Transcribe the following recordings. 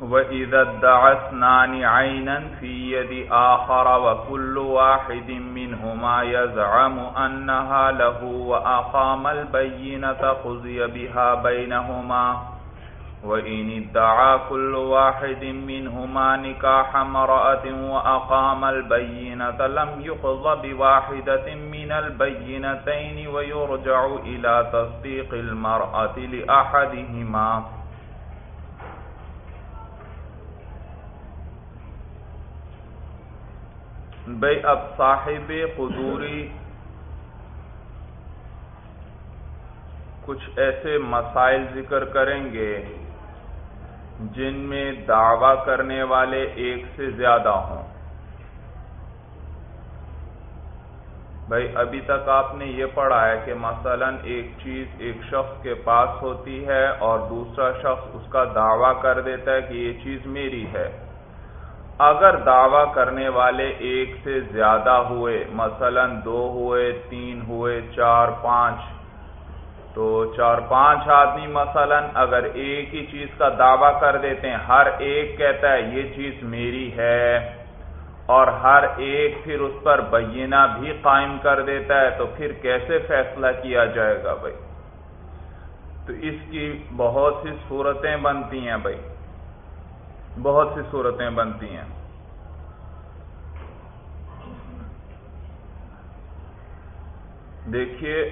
وَإِذَا ادَّعَثْنَانِ عَيْنًا فِي يَدِ آخَرَ وَكُلُّ وَاحِدٍ مِّنْهُمَا يَزْعَمُ أَنَّهَا لَهُ وَأَقَامَ الْبَيِّنَةَ خُزِيَ بِهَا بَيْنَهُمَا وَإِنِ ادَّعَى كُلُّ وَاحِدٍ مِّنْهُمَا نِكَاحَ امْرَأَةٍ وَأَقَامَ الْبَيِّنَةَ لَمْ يُقْضَ بِوَاحِدَةٍ مِّنَ الْبَيِّنَتَيْنِ وَيُرْجَعُ إِلَى تَصْدِيقِ الْمَرْأَةِ لِأَحَدِهِمَا بھئی اب صاحب قدوری کچھ ایسے مسائل ذکر کریں گے جن میں دعویٰ کرنے والے ایک سے زیادہ ہوں۔ بھائی، ابھی تک آپ نے یہ پڑھا ہے کہ مثلا ایک چیز ایک شخص کے پاس ہوتی ہے اور دوسرا شخص اس کا دعویٰ کر دیتا ہے کہ یہ چیز میری ہے۔ اگر دعویٰ کرنے والے ایک سے زیادہ ہوئے، مثلا دو ہوئے، تین ہوئے، چار، پانچ، تو چار، پانچ آدمی مثلا اگر ایک ہی چیز کا دعویٰ کر دیتے ہیں، ہر ایک کہتا ہے، یہ چیز میری ہے، اور ہر ایک پھر اس پر بینہ بھی قائم کر دیتا ہے، تو پھر کیسے فیصلہ کیا جائے گا بھائی؟ تو اس کی بہت سی صورتیں بنتی ہیں بھائی۔ بہت سی صورتیں بنتی ہیں۔ دیکھیے،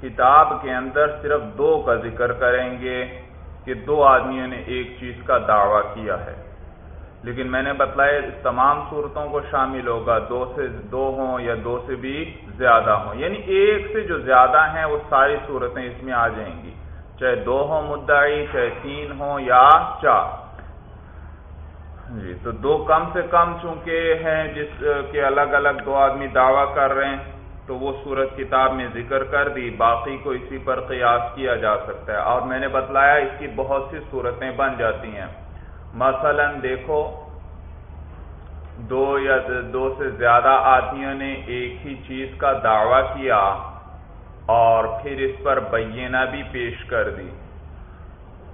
کتاب کے اندر صرف دو کا ذکر کریں گے کہ دو آدمیوں نے ایک چیز کا دعویٰ کیا ہے۔ لیکن میں نے بتلایا تمام صورتوں کو شامل ہوگا۔ دو سے دو ہوں یا دو سے بھی زیادہ ہوں۔ یعنی ایک سے جو زیادہ ہیں، وہ ساری صورتیں اس میں آ جائیں گی۔ چاہے دو ہوں مدعی، چاہے تین ہوں یا چار۔ جی تو دو کم سے کم چونکہ ہیں جس کے الگ الگ دو آدمی دعویٰ کر رہے ہیں، تو وہ صورت کتاب میں ذکر کر دی، باقی کو اسی پر قیاس کیا جا سکتا ہے۔ اور میں نے بتلایا اس کی بہت سی صورتیں بن جاتی ہیں۔ مثلا دیکھو، دو یا دو سے زیادہ آدمیوں نے ایک ہی چیز کا دعویٰ کیا۔ اور پھر اس پر بینہ بھی پیش کر دی۔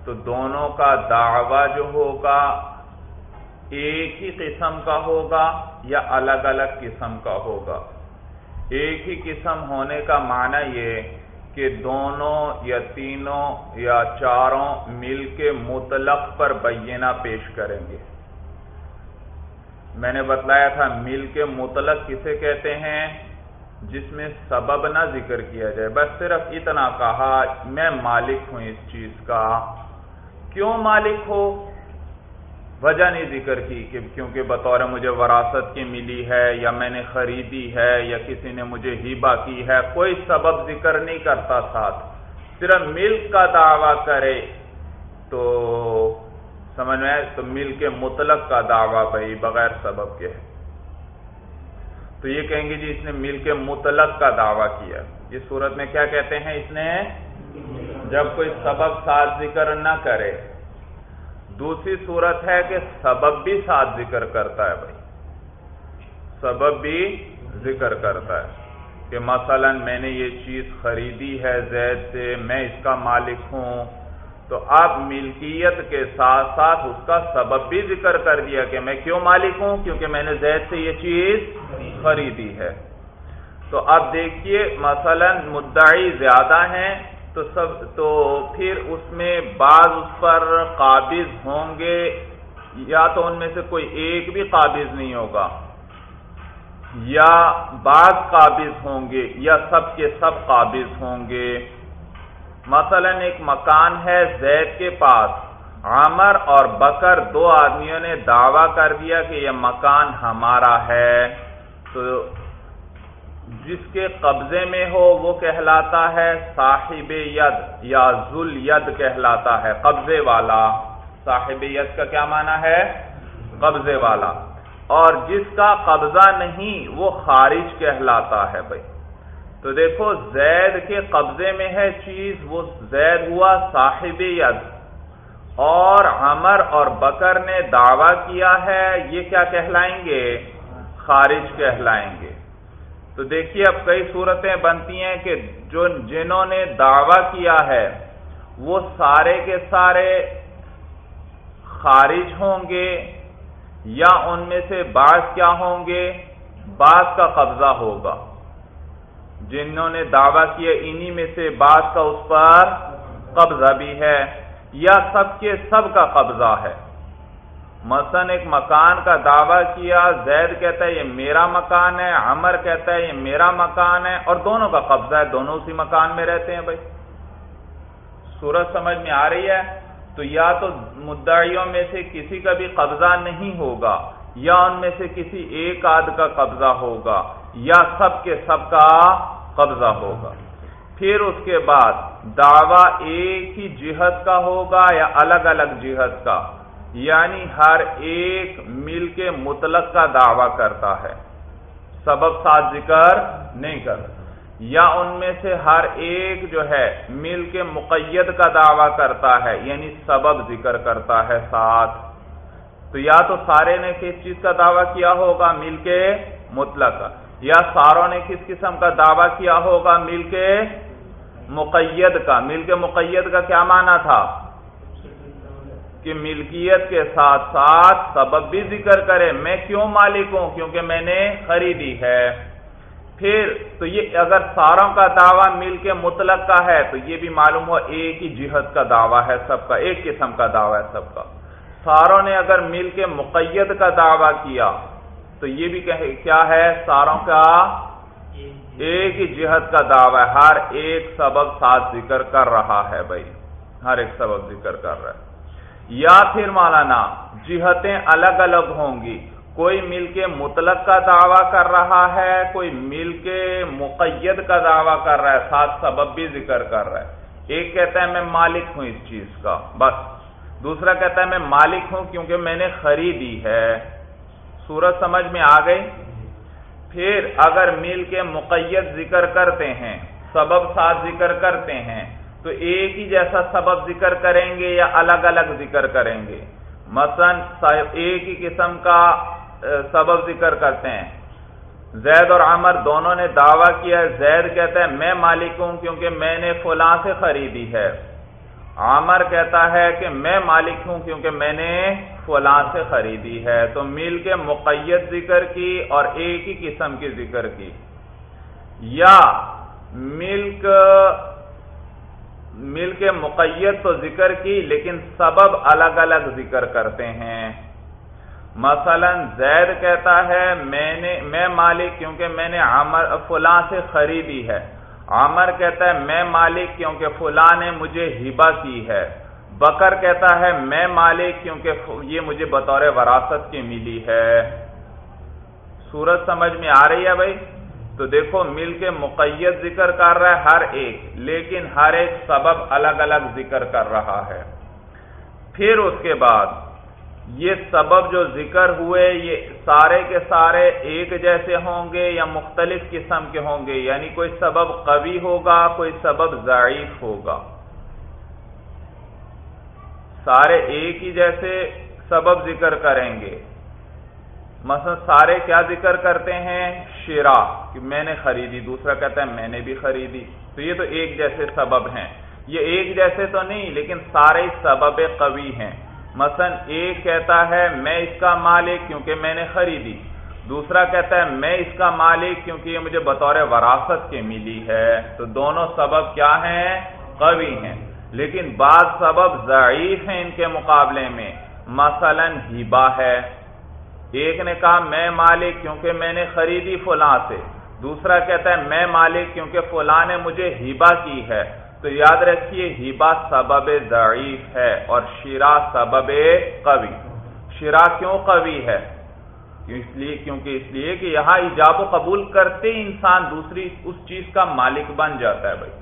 تو دونوں کا دعویٰ جو ہوگا، ایک ہی قسم کا ہوگا یا الگ الگ قسم کا ہوگا؟ ایک ہی قسم ہونے کا معنی یہ کہ دونوں یا تینوں یا چاروں مل کے مطلق پر بینہ پیش کریں گے۔ میں نے بتلایا تھا، مل کے مطلق کسے کہتے ہیں؟ جس میں سبب نہ ذکر کیا جائے۔ بس صرف اتنا کہا، میں مالک ہوں اس چیز کا۔ کیوں مالک ہو؟ وجہ نہیں ذکر کی کہ کیونکہ بطور مجھے وراثت کی ملی ہے یا میں نے خریدی ہے یا کسی نے مجھے ہیبا کی ہے، کوئی سبب ذکر نہیں کرتا ساتھ۔ صرف ملک کا دعویٰ کرے تو سمجھ میں تو مل کے مطلق کا دعویٰ بھائی، بغیر سبب کے۔ تو یہ کہیں گے جی اس نے مل کے مطلق کا دعویٰ کیا۔ اس صورت میں کیا کہتے ہیں؟ اس نے جب کوئی سبب ساتھ ذکر نہ کرے۔ دوسری صورت ہے کہ سبب بھی ساتھ ذکر کرتا ہے بھائی۔ سبب بھی ذکر کرتا ہے۔ کہ مثلا میں نے یہ چیز خریدی ہے زید سے، میں اس کا مالک ہوں۔ تو اب ملکیت کے ساتھ ساتھ اس کا سبب بھی ذکر کر دیا کہ میں کیوں مالک ہوں؟ کیونکہ میں نے زید سے یہ چیز خریدی ہے۔ تو اب دیکھیے، مثلا مدعی زیادہ ہیں، تو سب، تو پھر اس میں بعض اس پر قابض ہوں گے، یا تو ان میں سے کوئی ایک بھی قابض نہیں ہوگا۔ یا بعض قابض ہوں گے، یا سب کے سب قابض ہوں گے۔ مثلا ایک مکان ہے زید کے پاس۔ عامر اور بکر دو آدمیوں نے دعویٰ کر دیا کہ یہ مکان ہمارا ہے۔ تو جس کے قبضے میں ہو وہ کہلاتا ہے، صاحب ید یا ذل ید کہلاتا ہے، قبضے والا۔ صاحب ید کا کیا معنی ہے؟ قبضے والا۔ اور جس کا قبضہ نہیں، وہ خارج کہلاتا ہے بھائی۔ تو دیکھو، زید کے قبضے میں ہے چیز، وہ زید ہوا صاحب ید۔ اور عمر اور بکر نے دعویٰ کیا ہے، یہ کیا کہلائیں گے؟ خارج کہلائیں گے۔ تو دیکھیے، اب کئی صورتیں بنتی ہیں کہ جو جنہوں نے دعویٰ کیا ہے، وہ سارے کے سارے خارج ہوں گے یا ان میں سے بعض کیا ہوں گے؟ بعض کا قبضہ ہوگا۔ جنہوں نے دعویٰ کیا انہی میں سے بعض کا اس پر قبضہ بھی ہے یا سب کے سب کا قبضہ ہے۔ مثلا ایک مکان کا دعویٰ کیا، زید کہتا ہے یہ میرا مکان ہے، عمر کہتا ہے یہ میرا مکان ہے، اور دونوں کا قبضہ ہے، دونوں اسی مکان میں رہتے ہیں بھائی۔ سورج سمجھ میں آ رہی ہے؟ تو یا تو مدعیوں میں سے کسی کا بھی قبضہ نہیں ہوگا، یا ان میں سے کسی ایک آدھ کا قبضہ ہوگا۔ یا سب کے سب کا قبضہ ہوگا۔ پھر اس کے بعد دعویٰ ایک ہی جہت کا ہوگا یا الگ الگ جہت کا؟ یعنی ہر ایک مل کے مطلق کا دعویٰ کرتا ہے۔ سبب ساتھ ذکر نہیں کرتا یا ان میں سے ہر ایک جو ہے مل کے مقید کا دعویٰ کرتا ہے یعنی سبب ذکر کرتا ہے ساتھ۔ تو یا تو سارے نے کس چیز کا دعویٰ کیا ہوگا؟ مل کے مطلق یا ساروں نے کس قسم کا دعویٰ کیا ہوگا مل کے مقید کا؟ مل کے مقید کا کیا معنی تھا؟ کہ ملکیت کے ساتھ ساتھ سبب بھی ذکر کرے۔ میں کیوں مالک ہوں؟ کیونکہ میں نے خریدی ہے۔ پھر تو یہ اگر ساروں کا دعویٰ مل کے مطلق کا ہے تو یہ بھی معلوم ہوا ایک ہی جہت کا دعویٰ ہے سب کا، ایک قسم کا دعویٰ ہے سب کا۔ ساروں نے اگر مل کے مقید کا دعویٰ کیا تو یہ بھی کیا ہے؟ ساروں کا ایک ہی جہت کا دعویٰ ہے۔ ہر ایک سبب ساتھ ذکر کر رہا ہے بھائی۔ ہر ایک سبب ذکر کر رہا ہے۔ یا پھر مولانا، جہتیں الگ الگ ہوں گی۔ کوئی مل کے مطلق کا دعویٰ کر رہا ہے، کوئی مل کے مقید کا دعویٰ کر رہا ہے، ساتھ سبب بھی ذکر کر رہا ہے۔ ایک کہتا ہے، میں مالک ہوں اس چیز کا، بس۔ دوسرا کہتا ہے، میں مالک ہوں کیونکہ میں نے خریدی ہے۔ سورج سمجھ میں آ گئی۔ پھر اگر مل کے مقید ذکر کرتے ہیں، سبب ساتھ ذکر کرتے ہیں، تو ایک ہی جیسا سبب ذکر کریں گے یا الگ الگ ذکر کریں گے؟ مثلا ایک ہی قسم کا سبب ذکر کرتے ہیں۔ زید اور عمر دونوں نے دعویٰ کیا زید کہتا ہے، میں مالک ہوں کیونکہ میں نے فلاں سے خریدی ہے۔ عامر کہتا ہے کہ میں مالک ہوں کیونکہ میں نے فلاں سے خریدی ہے۔ تو مل کے مقید ذکر کی اور ایک ہی قسم کی ذکر کی۔ یا ملک مل کے مقید تو ذکر کی لیکن سبب الگ الگ ذکر کرتے ہیں۔ مثلا زید کہتا ہے، میں نے، میں مالک کیونکہ میں نے عمر فلاں سے خریدی ہے۔ عامر کہتا ہے، میں مالک کیونکہ فلاں نے مجھے ہبا کی ہے. بکر کہتا ہے، میں مالک کیونکہ یہ مجھے بطور وراثت کی ملی ہے۔ سورج سمجھ میں آ رہی ہے بھائی؟ تو دیکھو، مل کے مقید ذکر کر رہا ہے ہر ایک، لیکن ہر ایک سبب الگ الگ ذکر کر رہا ہے۔ پھر اس کے بعد یہ سبب جو ذکر ہوئے، یہ سارے کے سارے ایک جیسے ہوں گے یا مختلف قسم کے ہوں گے؟ یعنی کوئی سبب قوی ہوگا، کوئی سبب ضعیف ہوگا۔ سارے ایک ہی جیسے سبب ذکر کریں گے۔ مثلا سارے کیا ذکر کرتے ہیں؟ شیرا کہ میں نے خریدی، دوسرا کہتا ہے میں نے بھی خریدی۔ تو یہ تو ایک جیسے سبب ہیں۔ یہ ایک جیسے تو نہیں، لیکن سارے سبب قوی ہیں۔ مثلا ایک کہتا ہے میں اس کا مالک کیونکہ میں نے خریدی۔ دوسرا کہتا ہے میں اس کا مالک کیونکہ یہ مجھے بطور وراثت کے ملی ہے۔ تو دونوں سبب کیا ہیں؟ قوی ہیں۔ لیکن بعض سبب ضعیف ہیں ان کے مقابلے میں۔ مثلا ہیبا ہے۔ ایک نے کہا میں مالک کیونکہ میں نے خریدی فلاں سے۔ دوسرا کہتا ہے میں مالک کیونکہ فلاں نے مجھے ہیبا کی ہے۔ تو یاد رکھیے ہیبا سبب ضعیف ہے اور شیرا سبب قوی۔ شیرا کیوں قوی ہے؟ اس لیے؟ کیونکہ اس لیے کہ یہاں ایجاب و قبول کرتے انسان دوسری اس چیز کا مالک بن جاتا ہے بھائی۔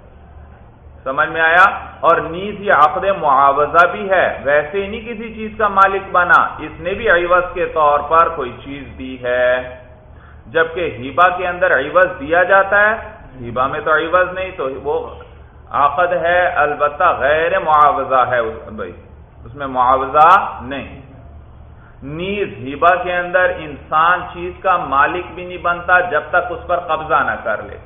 سمجھ میں آیا؟ اور نیز یہ عقد معاوضہ بھی ہے۔ ویسے ہی نہیں کسی چیز کا مالک بنا۔ اس نے بھی عوض کے طور پر کوئی چیز دی ہے۔ جبکہ ہیبا کے اندر عوض دیا جاتا ہے ہیبا میں تو عوض نہیں، تو وہ عقد ہے، البتہ غیر معاوضہ ہے بھائی۔ اس میں معاوضہ نہیں۔ نیز ہیبا کے اندر انسان چیز کا مالک بھی نہیں بنتا جب تک اس پر قبضہ نہ کر لے۔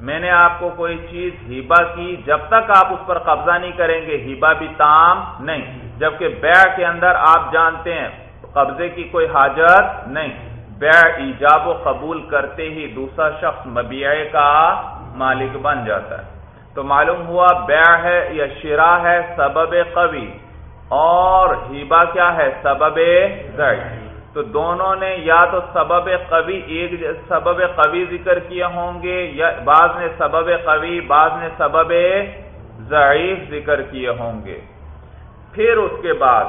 میں نے آپ کو کوئی چیز ہیبا کی جب تک آپ اس پر قبضہ نہیں کریں گے ہیبا بھی تام نہیں۔ جبکہ بیع کے اندر آپ جانتے ہیں، قبضے کی کوئی حاجت نہیں۔ بیع ایجاب و قبول کرتے ہی دوسرا شخص مبیع کا مالک بن جاتا ہے۔ تو معلوم ہوا بیع ہے یا شرا ہے سبب قوی اور ہیبا کیا ہے سبب ضعیف تو دونوں نے یا تو سبب قوی ایک سبب قوی ذکر کیے ہوں گے یا بعض نے سبب قوی بعض نے سبب ضعیف ذکر کیے ہوں گے پھر اس کے بعد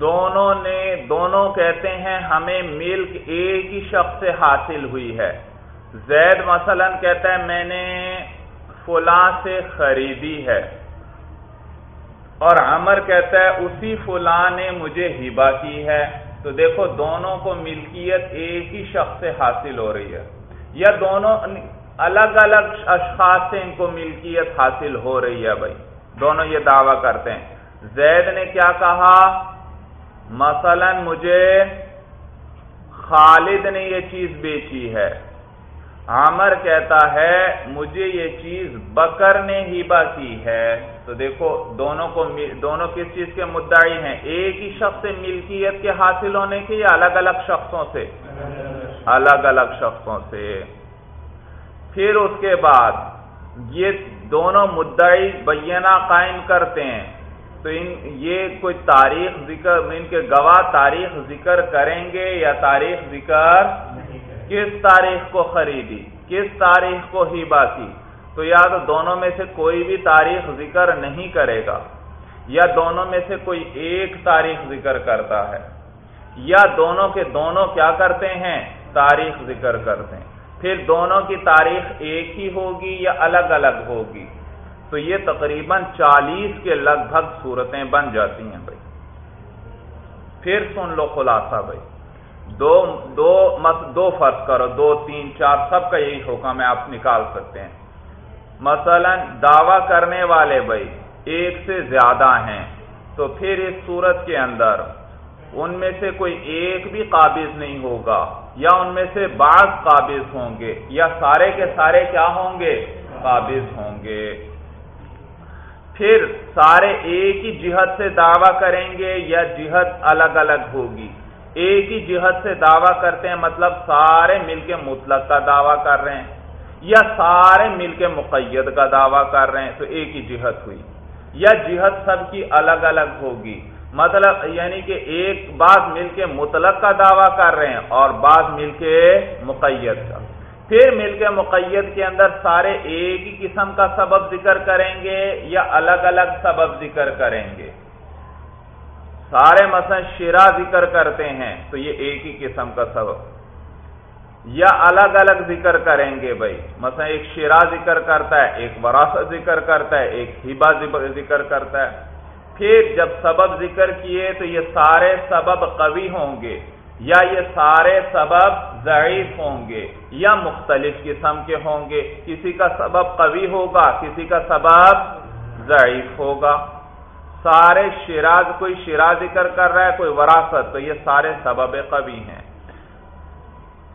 دونوں نے دونوں کہتے ہیں ہمیں ملک ایک ہی شخص سے حاصل ہوئی ہے زید مثلا کہتا ہے، میں نے فلاں سے خریدی ہے۔ اور عمر کہتا ہے، اسی فلاں نے مجھے ہبا کی ہے۔ تو دیکھو، دونوں کو ملکیت ایک ہی شخص سے حاصل ہو رہی ہے۔ یا دونوں الگ الگ اشخاص سے ان کو ملکیت حاصل ہو رہی ہے بھائی۔ دونوں یہ دعویٰ کرتے ہیں۔ زید نے کیا کہا؟ مثلا مجھے خالد نے یہ چیز بیچی ہے۔ عامر کہتا ہے، مجھے یہ چیز بکر نے ہیبا کی ہے۔ تو دیکھو، دونوں کو دونوں کس چیز کے مدعی ہیں؟ ایک ہی شخص سے ملکیت کے حاصل ہونے کے یا الگ الگ شخصوں سے؟ الگ الگ شخصوں سے۔ پھر اس کے بعد یہ دونوں مدعی بینہ قائم کرتے ہیں۔ تو ان یہ کوئی تاریخ ذکر ان کے گواہ تاریخ ذکر کریں گے یا تاریخ ذکر کس تاریخ کو خریدی، کس تاریخ کو ہیبا کی؟ تو یا تو دونوں میں سے کوئی بھی تاریخ ذکر نہیں کرے گا، یا دونوں میں سے کوئی ایک تاریخ ذکر کرتا ہے، یا دونوں کے دونوں کیا کرتے ہیں؟ تاریخ ذکر کرتے ہیں۔ پھر دونوں کی تاریخ ایک ہی ہوگی یا الگ الگ ہوگی؟ تو یہ تقریباً چالیس کے لگ بھگ صورتیں بن جاتی ہیں بھائی۔ پھر سن لو خلاصہ بھائی۔ دو دو مس، دو فرض کرو، دو، تین، چار، سب کا یہی حکم ہے آپ نکال سکتے ہیں۔ مثلا دعوی کرنے والے بھائی ایک سے زیادہ ہیں، تو پھر اس صورت کے اندر ان میں سے کوئی ایک بھی قابض نہیں ہوگا، یا ان میں سے بعض قابض ہوں گے، یا سارے کے سارے کیا ہوں گے؟ قابض ہوں گے۔ پھر سارے ایک ہی جہت سے دعویٰ کریں گے یا جہت الگ الگ ہوگی؟ ایک ہی جہت سے دعویٰ کرتے ہیں مطلب سارے مل کے مطلق کا دعویٰ کر رہے ہیں یا سارے مل کے مقید کا دعویٰ کر رہے ہیں، تو ایک ہی جہت ہوئی۔ یا جہت سب کی الگ الگ ہوگی۔ مطلب یعنی کہ ایک بعض مل کے مطلق کا دعویٰ کر رہے ہیں اور بعض مل کے مقید کا۔ پھر مل کے مقید کے اندر سارے ایک ہی قسم کا سبب ذکر کریں گے یا الگ الگ سبب ذکر کریں گے؟ سارے مثلا شرا ذکر کرتے ہیں، تو یہ ایک ہی قسم کا سبب۔ یا الگ الگ ذکر کریں گے بھائی۔ مثلا ایک شرا ذکر کرتا ہے، ایک وراثت ذکر کرتا ہے، ایک ہبا ذکر کرتا ہے۔ پھر جب سبب ذکر کیے تو یہ سارے سبب قوی ہوں گے، یا یہ سارے سبب ضعیف ہوں گے، یا مختلف قسم کے ہوں گے۔ کسی کا سبب قوی ہوگا، کسی کا سبب ضعیف ہوگا۔ سارے شراز کوئی شرا ذکر کر رہا ہے، کوئی وراثت۔ تو یہ سارے سبب قوی ہیں۔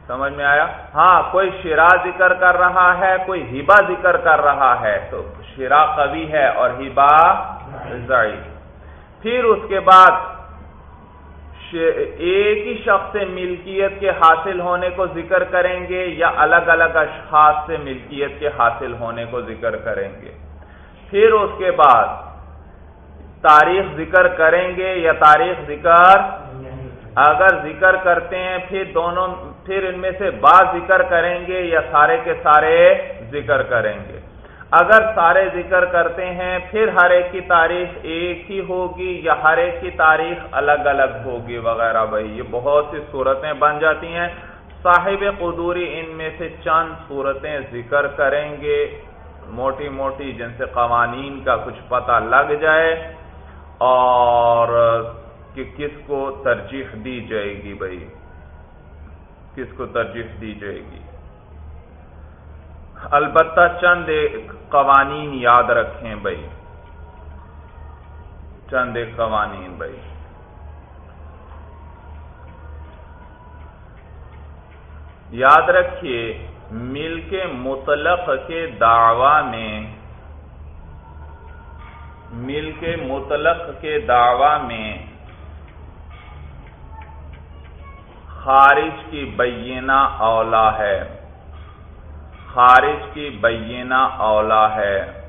سمجھ میں آیا؟ ہاں کوئی شرا ذکر کر رہا ہے، کوئی ہبا ذکر کر رہا ہے، تو شرا قوی ہے اور ہبا ضعیف۔ پھر اس کے بعد ایک ہی شخص سے ملکیت کے حاصل ہونے کو ذکر کریں گے یا الگ الگ اشخاص سے ملکیت کے حاصل ہونے کو ذکر کریں گے۔ پھر اس کے بعد تاریخ ذکر کریں گے یا تاریخ ذکر اگر ذکر کرتے ہیں، پھر دونوں، پھر ان میں سے بعض ذکر کریں گے یا سارے کے سارے ذکر کریں گے۔ اگر سارے ذکر کرتے ہیں، پھر ہر ایک کی تاریخ ایک ہی ہوگی یا ہر ایک کی تاریخ الگ الگ ہوگی وغیرہ۔ بھائی، یہ بہت سی صورتیں بن جاتی ہیں۔ صاحب قدوری ان میں سے چند صورتیں ذکر کریں گے۔ موٹی موٹی جن سے قوانین کا کچھ پتہ لگ جائے۔ اور، کہ کس کو ترجیح دی جائے گی بھائی؟ کس کو ترجیح دی جائے گی؟ البتہ چند ایک قوانین یاد رکھیں بھائی۔ چند ایک قوانین بھائی۔ یاد رکھیے مل کے مطلق کے دعوی میں مل کے مطلق کے دعوی میں خارج کی بینہ اولا ہے۔ خارج کی بینہ اولا ہے۔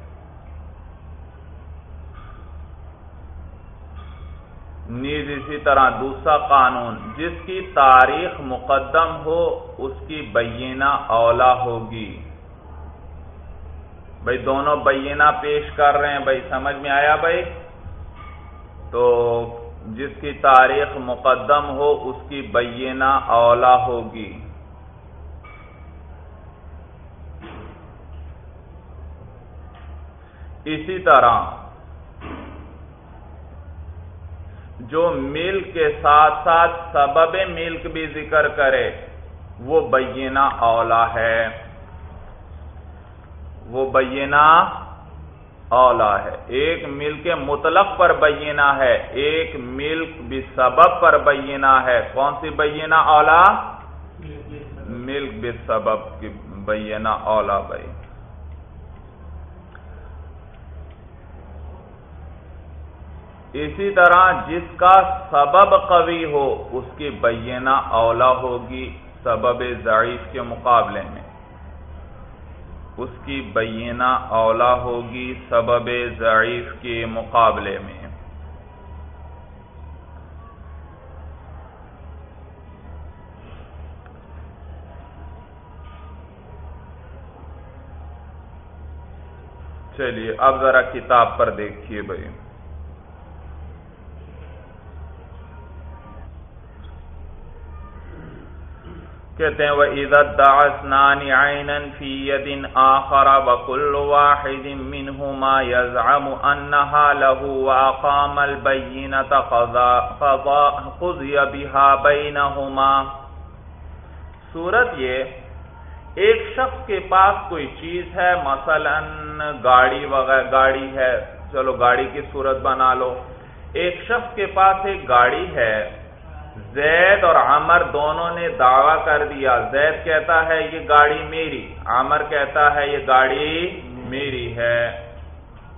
نیز اسی طرح دوسرا قانون، جس کی تاریخ مقدم ہو، اس کی بینہ اولا ہوگی۔ بھائی دونوں بینہ پیش کر رہے ہیں، بھائی سمجھ میں آیا بھائی؟ تو جس کی تاریخ مقدم ہو، اس کی بینہ اولا ہوگی۔ اسی طرح، جو ملک کے ساتھ ساتھ سبب ملک بھی ذکر کرے، وہ بینہ اولا ہے۔ وہ بینہ اولا ہے۔ ایک ملک مطلق پر بینہ ہے۔ ایک ملک بھی سبب پر بینہ ہے۔ کون سی بینہ اولا؟ ملک بھی سبب کی بینہ اولا بھائی۔ اسی طرح جس کا سبب قوی ہو، اس کی بینہ اولا ہوگی سبب ضعیف کے مقابلے میں۔ اس کی بینہ اولا ہوگی سبب ضعیف کے مقابلے میں۔ چلیے، اب ذرا کتاب پر دیکھیے بھائی۔ کہتے ہیں وہ عزت داسنان عینن فی یدن آخر وکل واحد منہما یزعم انہا لہو واقام البینت قضی بها صورت یہ ایک شخص کے پاس کوئی چیز ہے، مثلا گاڑی وغیرہ گاڑی ہے، چلو گاڑی کی صورت بنا لو۔ ایک شخص کے پاس ایک گاڑی ہے زید اور عمر دونوں نے دعویٰ کر دیا۔ زید کہتا ہے، یہ گاڑی میری۔ عمر کہتا ہے، یہ گاڑی میری ہے۔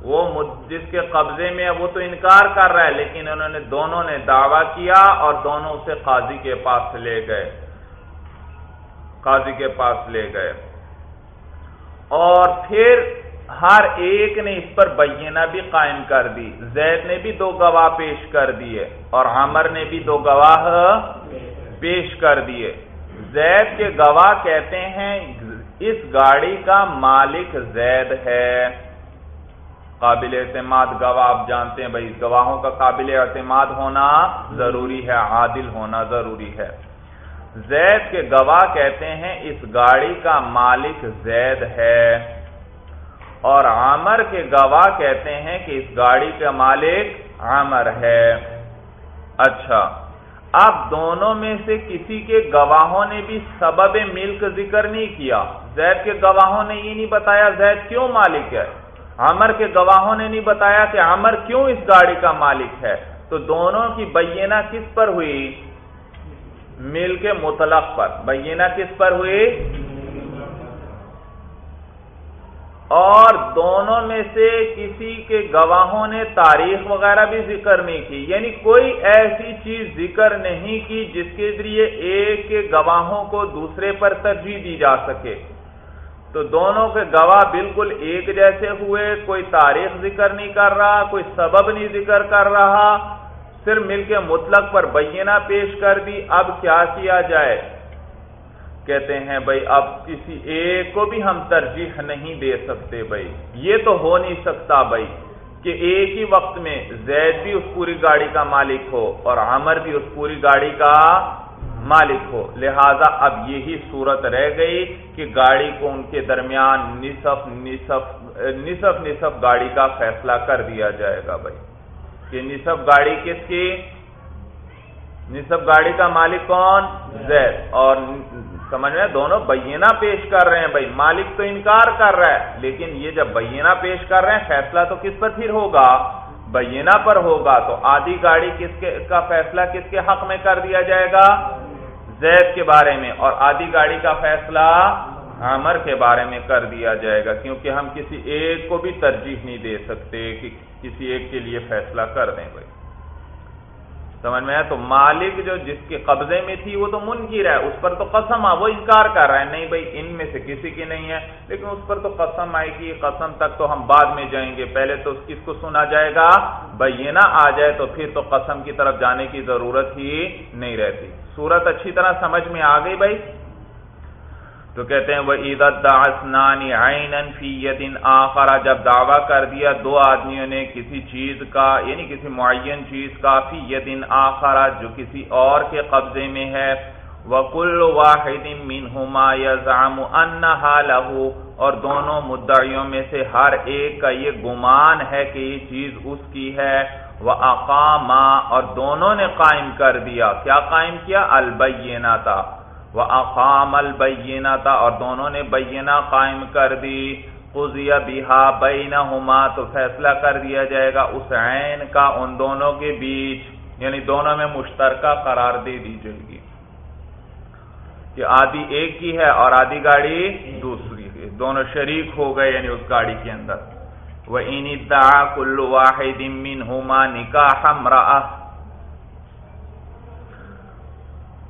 وہ جس کے قبضے میں ہے، وہ تو انکار کر رہا ہے۔ لیکن انہوں نے دونوں نے دعویٰ کیا اور دونوں اسے قاضی کے پاس لے گئے۔ قاضی کے پاس لے گئے۔ اور پھر ہر ایک نے اس پر بینہ بھی قائم کر دی، زید نے بھی دو گواہ پیش کر دیے اور عمر نے بھی دو گواہ پیش کر دیے۔ زید کے گواہ کہتے ہیں، اس گاڑی کا مالک زید ہے۔ قابل اعتماد گواہ، آپ جانتے ہیں بھائی، گواہوں کا قابل اعتماد ہونا ضروری ہے، عادل ہونا ضروری ہے۔ زید کے گواہ کہتے ہیں، اس گاڑی کا مالک زید ہے۔ اور عامر کے گواہ کہتے ہیں کہ اس گاڑی کا مالک عامر ہے۔ اچھا اب دونوں میں سے کسی کے گواہوں نے بھی سبب ملک ذکر نہیں کیا۔ زید کے گواہوں نے یہ نہیں بتایا زید کیوں مالک ہے۔ عامر کے گواہوں نے نہیں بتایا کہ عامر کیوں اس گاڑی کا مالک ہے۔ تو دونوں کی بینہ کس پر ہوئی؟ مل کے مطلق پر۔ بینہ کس پر ہوئی؟ اور دونوں میں سے کسی کے گواہوں نے تاریخ وغیرہ بھی ذکر نہیں کی۔ یعنی کوئی ایسی چیز ذکر نہیں کی جس کے ذریعے ایک کے گواہوں کو دوسرے پر ترجیح دی جا سکے۔ تو دونوں کے گواہ بالکل ایک جیسے ہوئے، کوئی تاریخ ذکر نہیں کر رہا، کوئی سبب نہیں ذکر کر رہا۔ صرف مل کے مطلق پر بینہ پیش کر دی۔ اب کیا کیا جائے؟ کہتے ہیں بھائی، اب کسی ایک کو بھی ہم ترجیح نہیں دے سکتے بھائی۔ یہ تو ہو نہیں سکتا بھائی کہ ایک ہی وقت میں زید بھی اس پوری گاڑی کا مالک ہو اور عمر بھی اس پوری گاڑی کا مالک ہو۔ لہذا اب یہی صورت رہ گئی کہ گاڑی کو ان کے درمیان نصف نصف نصف نصف گاڑی کا فیصلہ کر دیا جائے گا بھائی۔ کہ نصف گاڑی کس کی؟ نصف گاڑی کا مالک کون؟ زید۔ اور سمجھ رہے دونوں بینہ پیش کر رہے ہیں بھائی۔ مالک تو انکار کر رہا ہے، لیکن یہ جب بینہ پیش کر رہے ہیں، فیصلہ تو کس پر پھر ہوگا؟ بینہ پر ہوگا۔ تو آدھی گاڑی کس کے کا فیصلہ کس کے حق میں کر دیا جائے گا؟ زید کے بارے میں۔ اور آدھی گاڑی کا فیصلہ عمر کے بارے میں کر دیا جائے گا، کیونکہ ہم کسی ایک کو بھی ترجیح نہیں دے سکتے کہ کسی ایک کے لیے فیصلہ کر دیں بھائی۔ سمجھ میں تو مالک جو جس کے قبضے میں تھی، وہ تو منکر ہے، اس پر تو قسم آ وہ انکار کر رہا ہے۔ نہیں بھائی، ان میں سے کسی کی نہیں ہے، لیکن اس پر تو قسم آئے گی قسم تک تو ہم بعد میں جائیں گے۔ پہلے تو کس کو سنا جائے گا؟ بھائی، یہ نہ آ جائے تو پھر تو قسم کی طرف جانے کی ضرورت ہی نہیں رہتی۔ صورت اچھی طرح سمجھ میں آ گئی بھائی؟ تو کہتے ہیں وہ عید فی آخرا جب دعویٰ کر دیا، دو آدمیوں نے کسی چیز کا یعنی کسی معین چیز کا، فی آخرا جو کسی اور کے قبضے میں ہے وکل واحد منہما یزعم انہا لہو اور دونوں مدعیوں میں سے ہر ایک کا یہ گمان ہے کہ یہ چیز اس کی ہے وہ اقاما اور دونوں نے قائم کر دیا۔ کیا قائم کیا؟ البینہ تھا وہ اقام البینہ تھا اور دونوں نے بینہ قائم کر دی۔ قضیہ بہا بینہما تو فیصلہ کر دیا جائے گا اس عین کا ان دونوں کے بیچ یعنی دونوں میں مشترکہ قرار دے دی جائے گی۔ کہ آدھی ایک کی ہے اور آدھی گاڑی دوسری کی دونوں شریک ہو گئے یعنی اس گاڑی کے اندر۔ وہ کل واحد منہما نکاح امرأہ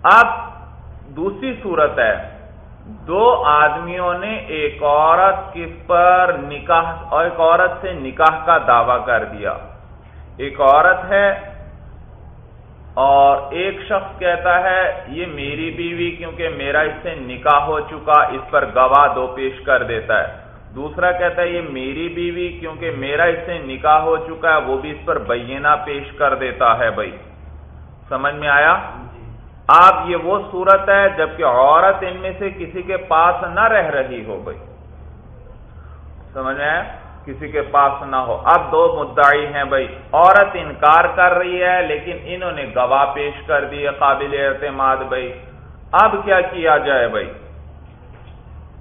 اب دوسری صورت ہے۔ دو آدمیوں نے ایک عورت کس پر نکاح اور ایک عورت سے نکاح کا دعویٰ کر دیا۔ ایک عورت ہے اور ایک شخص کہتا ہے، یہ میری بیوی کیونکہ میرا اس سے نکاح ہو چکا، اس پر گواہ دو پیش کر دیتا ہے۔ دوسرا کہتا ہے، یہ میری بیوی کیونکہ میرا اس سے نکاح ہو چکا ہے، وہ بھی اس پر بینہ پیش کر دیتا ہے بھائی۔ سمجھ میں آیا؟ آپ یہ وہ صورت ہے جبکہ عورت ان میں سے کسی کے پاس نہ رہ رہی ہو بھائی۔ سمجھ میں کسی کے پاس نہ ہو۔ اب دو مدعی ہیں بھائی۔ عورت انکار کر رہی ہے لیکن انہوں نے گواہ پیش کر دی قابل اعتماد بھائی۔ اب کیا کیا جائے بھائی؟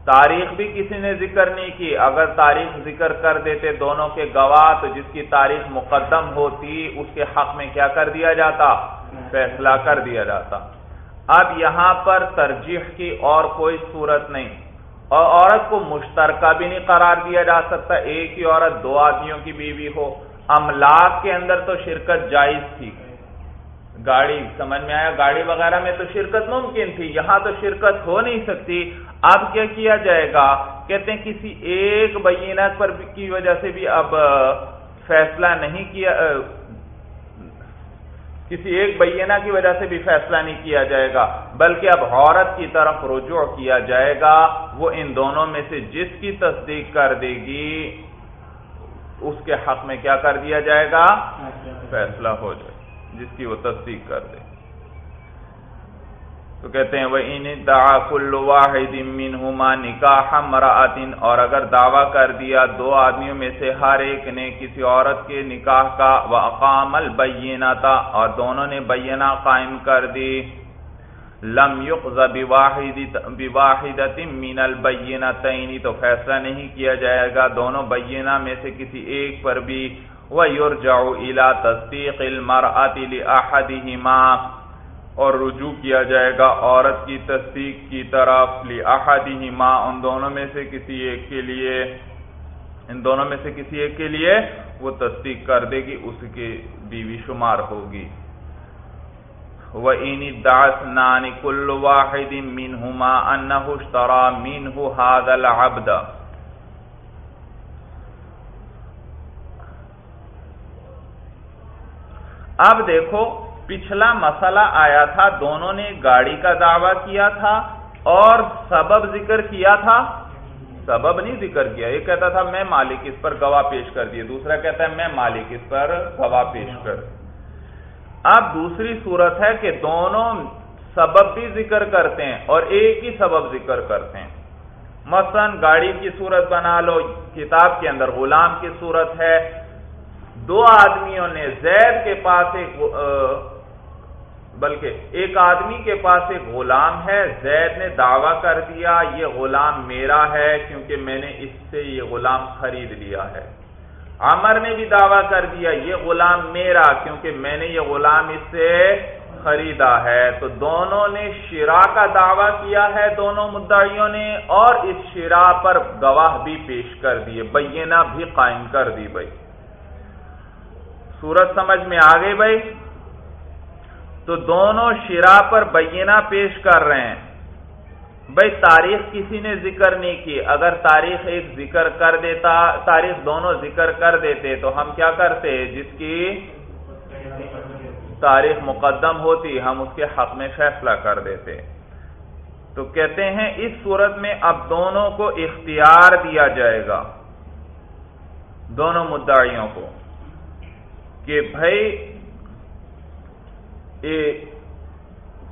تاریخ بھی کسی نے ذکر نہیں کی۔ اگر تاریخ ذکر کر دیتے دونوں کے گواہ، تو جس کی تاریخ مقدم ہوتی، اس کے حق میں کیا کر دیا جاتا؟ فیصلہ کر دیا جاتا۔ اب یہاں پر ترجیح کی اور کوئی صورت نہیں۔ اور عورت کو مشترکہ بھی نہیں قرار دیا جا سکتا۔ ایک ہی عورت، دو آدمیوں کی بیوی ہو۔ املاک کے اندر تو شرکت جائز تھی۔ گاڑی سمجھ میں آیا؟ گاڑی وغیرہ میں تو شرکت ممکن تھی یہاں تو شرکت ہو نہیں سکتی۔ اب کیا کیا جائے گا؟ کہتے ہیں کسی ایک بینہ پر کی وجہ سے بھی اب فیصلہ نہیں کیا کسی ایک بینہ کی وجہ سے بھی فیصلہ نہیں کیا جائے گا۔ بلکہ اب عورت کی طرف رجوع کیا جائے گا وہ ان دونوں میں سے جس کی تصدیق کر دے گی اس کے حق میں کیا کر دیا جائے گا؟ فیصلہ ہو جائے جس کی وہ تصدیق کر دے۔ تو کہتے ہیں وہ ان دعا کل واحد منہما نکاح مراتن اور اگر دعویٰ کر دیا دو آدمیوں میں سے ہر ایک نے کسی عورت کے نکاح کا وہ اقام البینہ تھا اور دونوں نے بینہ قائم کر دی۔ لم یقض بواحدت من البینتین تو فیصلہ نہیں کیا جائے گا۔ دونوں بینہ میں سے کسی ایک پر بھی وَيُرْجَعُ إِلَى تَصْدِيقِ الْمَرْأَةِ لِأَحَدِهِمَا اور رجوع کیا جائے گا عورت کی تصدیق کی طرف لِأَحَدِهِمَا، ان دونوں میں سے کسی ایک کے لیے، ان دونوں میں سے کسی ایک کے لیے وہ تصدیق کر دے گی، اس کی بیوی شمار ہوگی۔ وَإِنِ دَعَسْنَانِ كُلُّ وَاحِدٍ مِّنْهُمَا أَنَّهُ اشْتَرَى مِنْهُ هَذَا الْعَبْدَ۔ اب دیکھو، پچھلا مسئلہ آیا تھا، دونوں نے گاڑی کا دعویٰ کیا تھا اور سبب ذکر کیا تھا۔ سبب نہیں ذکر کیا، یہ کہتا تھا میں مالک اس پر گواہ پیش کر دیے۔ دوسرا کہتا ہے میں مالک اس پر گواہ پیش کر۔ اب دوسری صورت ہے کہ دونوں سبب بھی ذکر کرتے ہیں اور ایک ہی سبب ذکر کرتے ہیں۔ مثلا گاڑی کی صورت بنا لو، کتاب کے اندر غلام کی صورت ہے دو آدمیوں نے زید کے پاس ایک بلکہ ایک آدمی کے پاس ایک غلام ہے۔ زید نے دعویٰ کر دیا، یہ غلام میرا ہے کیونکہ میں نے اس سے یہ غلام خرید لیا ہے۔ عمر نے بھی دعویٰ کر دیا، یہ غلام میرا کیونکہ میں نے یہ غلام اس سے خریدا ہے۔ تو دونوں نے شرا کا دعویٰ کیا ہے، دونوں مدعیوں نے، اور اس شرا پر گواہ بھی پیش کر دیے، بینہ بھی قائم کر دی بھائی۔ سورج سمجھ میں آ گئی بھائی، تو دونوں شرا پر بینہ پیش کر رہے ہیں۔ بھائی، تاریخ کسی نے ذکر نہیں کی۔ اگر تاریخ ایک ذکر کر دیتا، تاریخ دونوں ذکر کر دیتے، تو ہم کیا کرتے؟ جس کی تاریخ مقدم ہوتی، ہم اس کے حق میں فیصلہ کر دیتے۔ تو کہتے ہیں، اس صورت میں اب دونوں کو اختیار دیا جائے گا۔ دونوں مدعیوں کو۔ کہ بھائی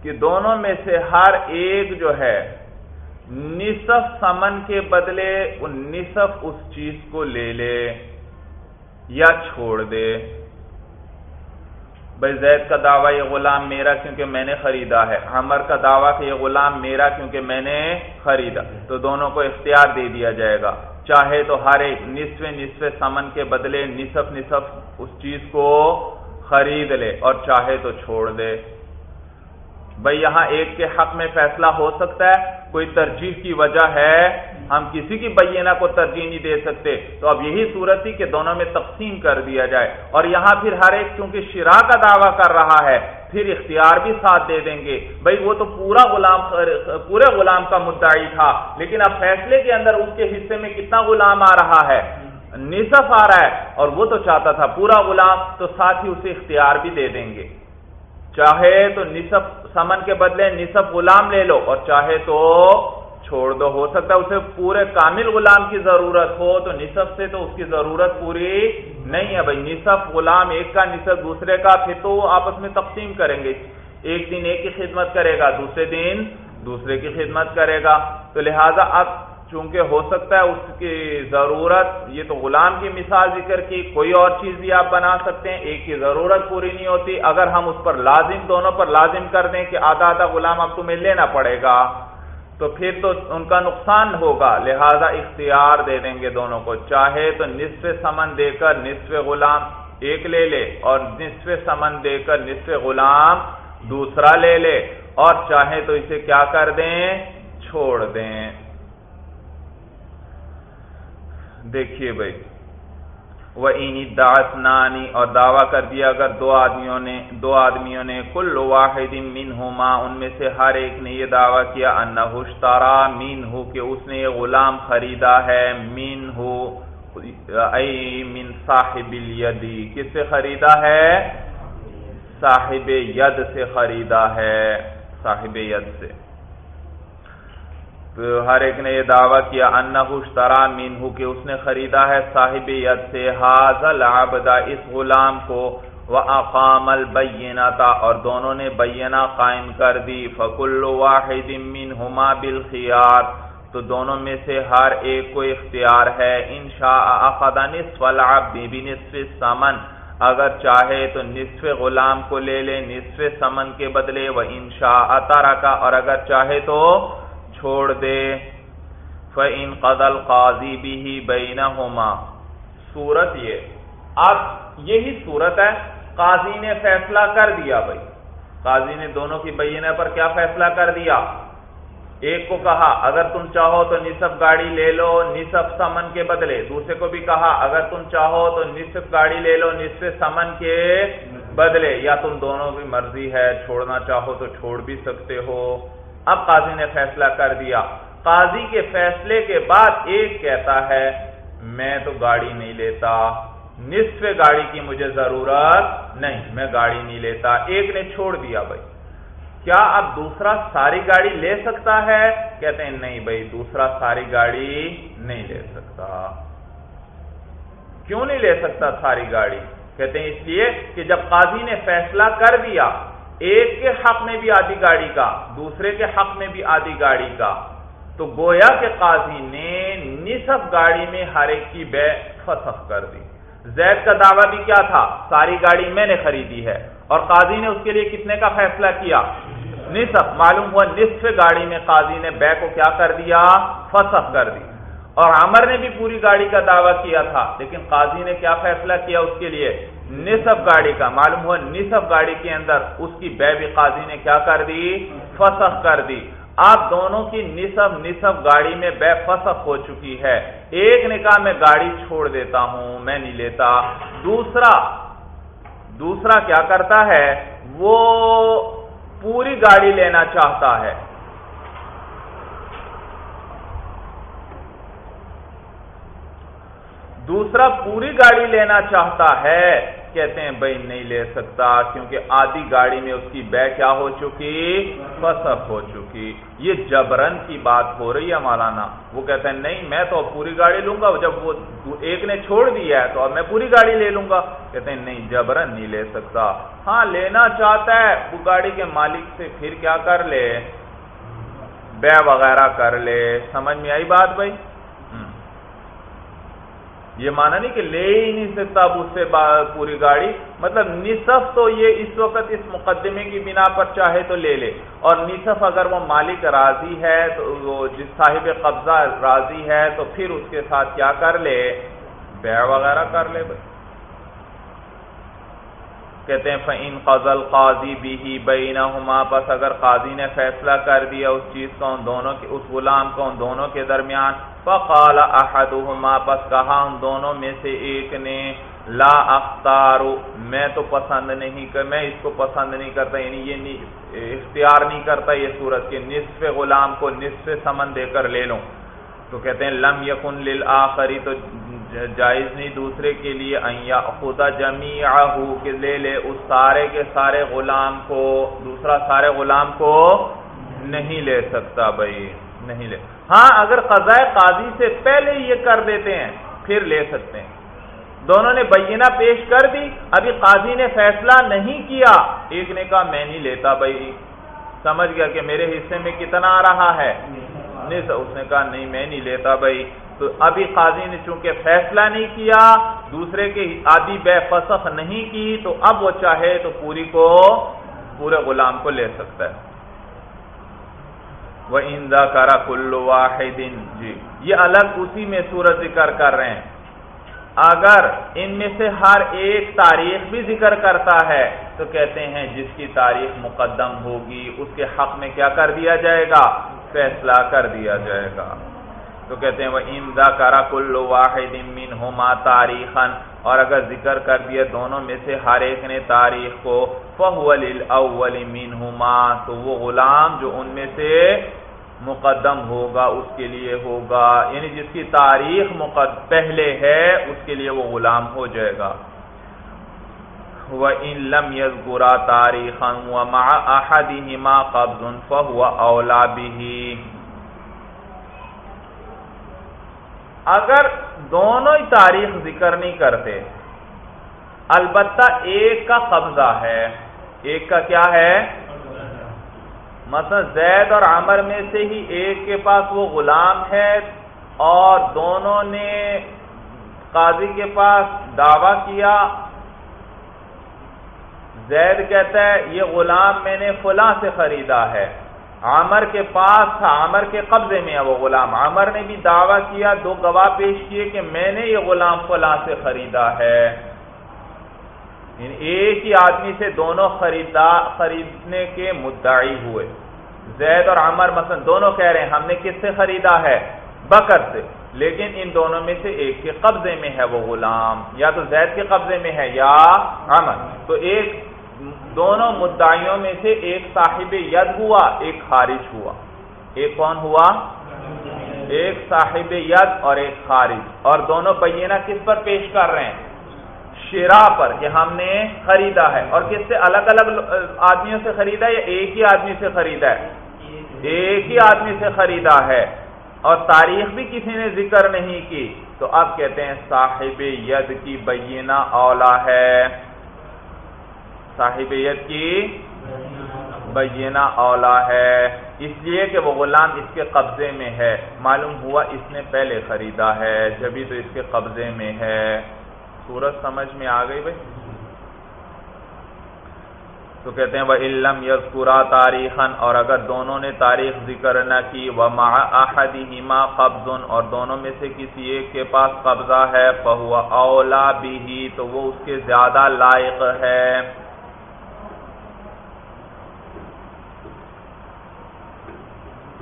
کہ دونوں میں سے ہر ایک جو ہے، نصف سمن کے بدلے نصف اس چیز کو لے لے یا چھوڑ دے۔ بھائی، زید کا دعویٰ یہ غلام میرا کیونکہ میں نے خریدا ہے۔ عمر کا دعویٰ کہ یہ غلام میرا کیونکہ میں نے خریدا۔ تو دونوں کو اختیار دے دیا جائے گا۔ چاہے تو ہر ایک نصف نصف سمن کے بدلے نصف نصف اس چیز کو خرید لے اور چاہے تو چھوڑ دے۔ بھائی یہاں ایک کے حق میں فیصلہ ہو سکتا ہے، کوئی ترجیح کی وجہ ہے ہم کسی کی بینہ کو ترجیح نہیں دے سکتے۔ تو اب یہی صورت ہی کہ دونوں میں تقسیم کر دیا جائے۔ اور یہاں پھر ہر ایک کیونکہ شرا کا دعویٰ کر رہا ہے، پھر اختیار بھی ساتھ دے دیں گے۔ بھائی وہ تو پورا غلام، پورے غلام کا مدعی تھا، لیکن اب فیصلے کے اندر اس کے حصے میں کتنا غلام آ رہا ہے؟ نصف آ رہا ہے۔ اور وہ تو چاہتا تھا پورا غلام، تو ساتھ ہی اسے اختیار بھی دے دیں گے۔ چاہے تو نصف سمن کے بدلے نصف غلام لے لو، اور چاہے تو چھوڑ دو، ہو سکتا ہے اسے پورے کامل غلام کی ضرورت ہو، تو نصف سے تو اس کی ضرورت پوری نہیں ہے بھائی۔ نصف غلام ایک کا، نصف دوسرے کا، پھر تو آپس میں تقسیم کریں گے۔ ایک دن ایک کی خدمت کرے گا، دوسرے دن دوسرے کی خدمت کرے گا۔ تو لہذا اب چونکہ ہو سکتا ہے اس کی ضرورت، یہ تو غلام کی مثال ذکر کی، کوئی اور چیز بھی آپ بنا سکتے ہیں، ایک کی ضرورت پوری نہیں ہوتی۔ اگر ہم اس پر لازم، دونوں پر لازم کر دیں کہ آدھا آدھا غلام اب تمہیں لینا پڑے گا۔ تو پھر تو ان کا نقصان ہوگا۔ لہذا اختیار دے دیں گے دونوں کو۔ چاہے تو نصف سمن دے کر نصف غلام ایک لے لے اور نصف سمن دے کر نصف غلام دوسرا لے لے اور چاہے تو اسے کیا کر دیں؟ چھوڑ دیں۔ دیکھیے بھائی وہ داس نانی اور دعویٰ کر دیا اگر دو آدمیوں نے، دو آدمیوں نے، کل واحد مین ہوما ان میں سے ہر ایک نے یہ دعویٰ کیا انشتارا مین ہو کہ اس نے یہ غلام خریدا ہے مین ہو ائی من صاحب الیدی، کس سے خریدا ہے؟ صاحب ید سے خریدا ہے، صاحب ید سے۔ تو ہر ایک نے یہ دعویٰ کیا انشترا مین ہو کہ اس نے خریدا ہے صاحب ید سے حاضل آبدا اس غلام کو وہ اقام البینہ اور دونوں نے بینہ قائم کر دی فکل واحد من ہما بالخیار تو دونوں میں سے ہر ایک کو اختیار ہے ان شاء نصف العبد بنصف سمن اگر چاہے تو نصف غلام کو لے لے، نصف سمن کے بدلے وہ انشاء کا اور اگر چاہے تو چھوڑ دے۔ فَإِن قَدَ الْقَاضِي بِهِ بَيْنَهُمَا۔ صورت یہ۔ اب یہی صورت ہے۔ قاضی نے فیصلہ کر دیا بھائی۔ قاضی نے دونوں کی بینہ پر کیا فیصلہ کر دیا؟ ایک کو کہا، اگر تم چاہو تو نصف گاڑی لے لو، نصف سمن کے بدلے۔ دوسرے کو بھی کہا، اگر تم چاہو تو نصف گاڑی لے لو، نصف سمن کے بدلے۔ یا تم دونوں کی مرضی ہے، چھوڑنا چاہو تو چھوڑ بھی سکتے ہو۔ اب قاضی نے فیصلہ کر دیا۔ قاضی کے فیصلے کے بعد ایک کہتا ہے، میں تو گاڑی نہیں لیتا۔ نصف گاڑی کی مجھے ضرورت نہیں، میں گاڑی نہیں لیتا۔ ایک نے چھوڑ دیا بھائی۔ کیا اب دوسرا ساری گاڑی لے سکتا ہے؟ کہتے ہیں، نہیں بھائی، دوسرا ساری گاڑی نہیں لے سکتا۔ کیوں نہیں لے سکتا ساری گاڑی؟ کہتے ہیں اس لیے کہ جب قاضی نے فیصلہ کر دیا ایک کے حق میں بھی آدھی گاڑی کا، دوسرے کے حق میں بھی آدھی گاڑی کا۔ تو گویا کے قاضی نے نصف گاڑی میں ہر ایک کی بے فسخ کر دی۔ زید کا دعویٰ بھی کیا تھا؟ ساری گاڑی میں نے خریدی ہے۔ اور قاضی نے اس کے لیے کتنے کا فیصلہ کیا؟ نصف۔ معلوم ہوا نصف گاڑی میں قاضی نے بے کو کیا کر دیا؟ فسخ کر دی۔ اور عمر نے بھی پوری گاڑی کا دعویٰ کیا تھا۔ لیکن قاضی نے کیا فیصلہ کیا اس کے لیے؟ نصف گاڑی کا، معلوم ہوا نصف گاڑی کے اندر اس کی بے بھی قاضی نے کیا کر دی؟ فسخ کر دی۔ آپ دونوں کی نصف نصف گاڑی میں بے فسخ ہو چکی ہے۔ ایک نے کہا میں گاڑی چھوڑ دیتا ہوں، میں نہیں لیتا۔ دوسرا دوسرا کیا کرتا ہے؟ وہ پوری گاڑی لینا چاہتا ہے۔ دوسرا، پوری گاڑی لینا چاہتا ہے۔ کہتے ہیں، بھائی نہیں لے سکتا، کیونکہ آدھی گاڑی میں اس کی بے کیا ہو چکی؟ فسخ ہو چکی۔ یہ جبرن کی بات ہو رہی ہے مولانا۔ وہ کہتے ہیں، نہیں، میں تو پوری گاڑی لوں گا، جب وہ ایک نے چھوڑ دیا ہے تو اب میں پوری گاڑی لے لوں گا۔ کہتے ہیں، نہیں، جبرن نہیں لے سکتا۔ ہاں لینا چاہتا ہے، وہ گاڑی کے مالک سے پھر کیا کر لے؟ بے وغیرہ کر لے۔ سمجھ میں آئی بات بھائی؟ یہ مانا نہیں کہ لے ہی نہیں سکتا اب اس سے پوری گاڑی۔ مطلب نصف تو یہ اس وقت اس مقدمے کی بنا پر چاہے تو لے لے۔ اور نصف اگر وہ مالک راضی ہے تو وہ جس صاحب قبضہ راضی ہے تو پھر اس کے ساتھ کیا کر لے؟ بیع وغیرہ کر لے بھائی کہتے ہیں، فَإِن قَضَ الْقَاضِي بِهِ بَيْنَهُمَا، پس اگر قاضی نے فیصلہ کر دیا اس چیز کو ان دونوں کے، اس غلام کو ان دونوں کے درمیان، فَقَالَ أَحَدُهُمَا، پس کہا ان دونوں میں سے ایک نے، لا اختار، میں تو پسند نہیں کر، میں اس کو پسند نہیں کرتا یعنی یہ نہیں اختیار نہیں کرتا یہ صورت کے، نصف غلام کو نصف سمن دے کر لے لوں۔ تو کہتے ہیں، لم یکن للآخری تو جائز نہیں دوسرے کے لیے خدا جمی کہ لے لے اس سارے کے سارے غلام کو، دوسرا سارے غلام کو نہیں لے سکتا بھائی، نہیں لے۔ ہاں اگر قضاء قاضی سے پہلے یہ کر دیتے ہیں، پھر لے سکتے ہیں۔ دونوں نے بینہ پیش کر دی، ابھی قاضی نے فیصلہ نہیں کیا۔ ایک نے کہا، میں نہیں لیتا بھائی۔ سمجھ گیا کہ میرے حصے میں کتنا آ رہا ہے۔ اس نے کہا، نہیں، میں نہیں لیتا بھائی۔ تو ابھی قاضی نے چونکہ فیصلہ نہیں کیا، دوسرے کے آدھی بے فسخ نہیں کی، تو اب وہ چاہے تو پوری کو، پورے غلام کو لے سکتا ہے۔ وہ اندا کرا کلو واحد۔ جی یہ الگ اسی میں سورج ذکر کر رہے ہیں۔ اگر ان میں سے ہر ایک تاریخ بھی ذکر کرتا ہے، تو کہتے ہیں جس کی تاریخ مقدم ہوگی، اس کے حق میں کیا کر دیا جائے گا؟ فیصلہ کر دیا جائے گا۔ تو کہتے ہیں وہ امدا کرا کل واحد من ہوما تاریخ اور اگر ذکر کر دیا دونوں میں سے ہر ایک نے تاریخ کو فہول اول من ہوما تو وہ غلام جو ان میں سے مقدم ہوگا، اس کے لیے ہوگا۔ یعنی جس کی تاریخ پہلے ہے، اس کے لیے وہ غلام ہو جائے گا۔ وہ ان لم یز برا تاریخ قبض فهو اولا بھی اگر دونوں ہی تاریخ ذکر نہیں کرتے، البتہ ایک کا قبضہ ہے۔ ایک کا کیا ہے؟ مثلا زید اور عمر میں سے ہی ایک کے پاس وہ غلام ہے اور دونوں نے قاضی کے پاس دعویٰ کیا زید کہتا ہے، یہ غلام میں نے فلاں سے خریدا ہے۔ عامر کے پاس تھا، عامر کے قبضے میں ہے وہ غلام۔ عامر نے بھی دعویٰ کیا، دو گواہ پیش کیے کہ میں نے یہ غلام فلاں سے خریدا ہے۔ یعنی ایک ہی آدمی سے دونوں خریدا، خریدنے کے مدعی ہوئے۔ زید اور عامر مثلا دونوں کہہ رہے ہیں، ہم نے کس سے خریدا ہے؟ بکر سے۔ لیکن ان دونوں میں سے ایک کے قبضے میں ہے وہ غلام، یا تو زید کے قبضے میں ہے یا عمر تو ایک دونوں مدعیوں میں سے ایک صاحب ید ہوا، ایک خارج ہوا۔ ایک کون ہوا؟ ایک صاحب ید اور ایک خارج۔ اور دونوں بینہ کس پر پیش کر رہے ہیں؟ شیرا پر، کہ ہم نے خریدا ہے۔ اور کس سے الگ الگ آدمیوں سے خریدا ہے یا ایک ہی آدمی سے خریدا ہے؟ ایک ہی آدمی سے خریدا ہے۔ اور تاریخ بھی کسی نے ذکر نہیں کی۔ تو اب کہتے ہیں صاحب ید کی بینہ اولا ہے۔ صاحبیت کی؟ بینہ اولا ہے۔ اس لیے کہ وہ غلام اس کے قبضے میں ہے۔ معلوم ہوا اس نے پہلے خریدا ہے جبھی تو اس کے قبضے میں ہے۔ سورج سمجھ میں آ گئی بھائی؟ تو کہتے ہیں وہ علم یز پورا تاریخ اور اگر دونوں نے تاریخ ذکر نہ کی وہ ماحدیما قبض، اور دونوں میں سے کسی ایک کے پاس قبضہ ہے بہوا اولا بھی تو وہ اس کے زیادہ لائق ہے۔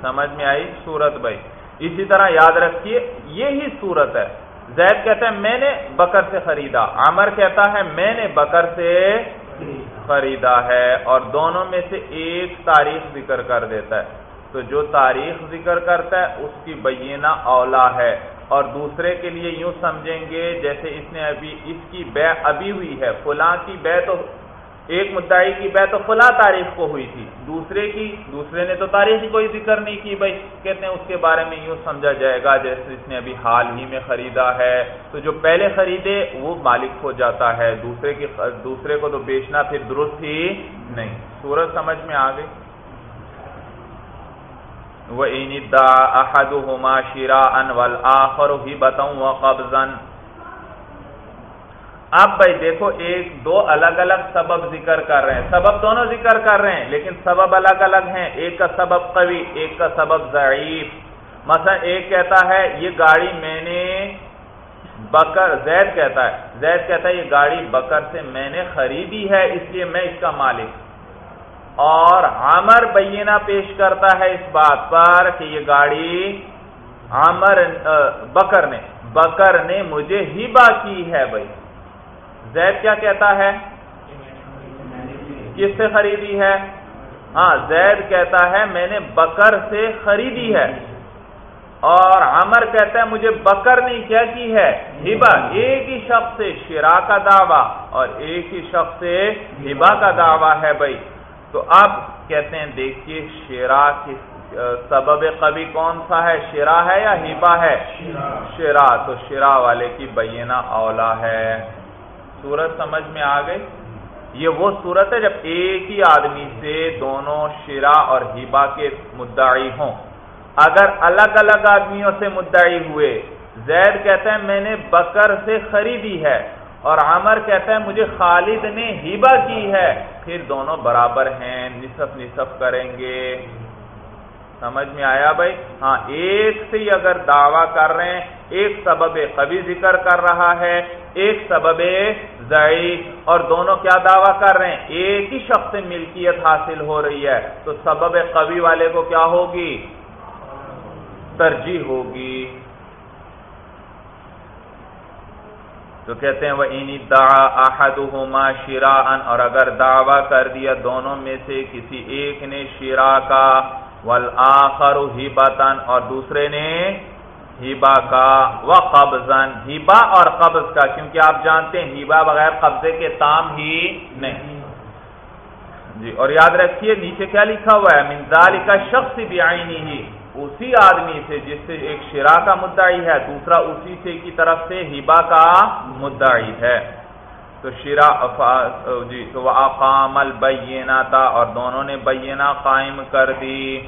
سمجھ میں آئی سورت بھائی۔ اسی طرح یاد رکھیے، یہی صورت ہے۔ زید کہتا ہے، میں نے بکر سے خریدا۔ عمر کہتا ہے، میں نے بکر سے خریدا ہے۔ اور دونوں میں سے ایک تاریخ ذکر کر دیتا ہے۔ تو جو تاریخ ذکر کرتا ہے، اس کی بینہ اولا ہے۔ اور دوسرے کے لیے یوں سمجھیں گے، جیسے اس نے ابھی، اس کی بے ابھی ہوئی ہے۔ فلاں کی بے تو ایک مدعی کی بے تو فلاں تاریخ کو ہوئی تھی۔ دوسرے کی، دوسرے نے تو تاریخ کوئی ذکر نہیں کی بھائی کہتے ہیں اس کے بارے میں یوں سمجھا جائے گا جیسے اس نے ابھی حال ہی میں خریدا ہے۔ تو جو پہلے خریدے، وہ مالک ہو جاتا ہے۔ دوسرے کی دوسرے کو تو بیچنا پھر درست ہی نہیں۔ سورج سمجھ میں آ گئی۔ وہ احد ہوما شیرا ان ول آخر ہی بتاؤں قبضن اب بھائی دیکھو، ایک، دو الگ الگ سبب ذکر کر رہے ہیں۔ سبب دونوں ذکر کر رہے ہیں، لیکن سبب الگ الگ ہیں۔ ایک کا سبب قوی، ایک کا سبب ضعیف۔ مثلا ایک کہتا ہے، یہ گاڑی میں نے بکر، زید کہتا ہے، زید کہتا ہے، یہ گاڑی بکر سے میں نے خریدی ہے، اس لیے میں اس کا مالک۔ اور عامر بینہ پیش کرتا ہے اس بات پر کہ یہ گاڑی عامر بکر نے بکر نے مجھے ہبا کی ہے بھائی۔ زید کیا کہتا ہے؟ کس سے خریدی ہے؟ ہاں زید کہتا ہے میں نے بکر سے خریدی ہے۔ اور عمر کہتا ہے مجھے بکر نے کیا کی ہے؟ ہبا ایک ہی شخص سے شرا کا دعویٰ اور ایک ہی شخص سے ہبا کا دعویٰ ہے بھائی۔ تو اب کہتے ہیں دیکھیے شیرا کی سبب قبی کون سا ہے؟ شرا ہے یا ہبا ہے؟ شرا۔ تو شرا والے کی بینہ اولا ہے۔ سورت سمجھ میں آ گئی؟ یہ وہ صورت ہے جب ایک ہی آدمی سے دونوں شرا اور ہیبا کے مدعی ہوں۔ اگر الگ الگ آدمیوں سے مدعی ہوئے، زید کہتا ہے میں نے بکر سے خریدی ہے اور عمر کہتا ہے مجھے خالد نے ہیبا کی ہے۔ پھر دونوں برابر ہیں، نصف نصف کریں گے۔ سمجھ میں آیا بھائی؟ ہاں ایک سے ہی اگر دعویٰ کر رہے ہیں، ایک سبب قوی ذکر کر رہا ہے، ایک سبب ضعیف، اور دونوں کیا دعویٰ کر رہے ہیں؟ ایک ہی شخص سے ملکیت حاصل ہو رہی ہے، تو سبب قوی والے کو کیا ہوگی؟ ترجیح ہوگی۔ تو کہتے ہیں وہ انی دا احد ہوما شیرا اور اگر دعویٰ کر دیا دونوں میں سے کسی ایک نے شیرا کا والآخر ہیبتن اور دوسرے نے ہیبا کا و قبضن ہیبا اور قبض کا، کیونکہ آپ جانتے ہیں ہیبا بغیر قبضے کے تام ہی نہیں۔ جی اور یاد رکھیے، نیچے کیا لکھا ہوا ہے؟ منزال کا شخص بھی آئینی ہی اسی آدمی سے، جس سے ایک شرا کا مدعی ہے، دوسرا اسی سے کی طرف سے ہیبا کا مدعی ہے۔ تو شرا جی تو وہ اقام البینہ تھا اور دونوں نے بینہ قائم کر دی۔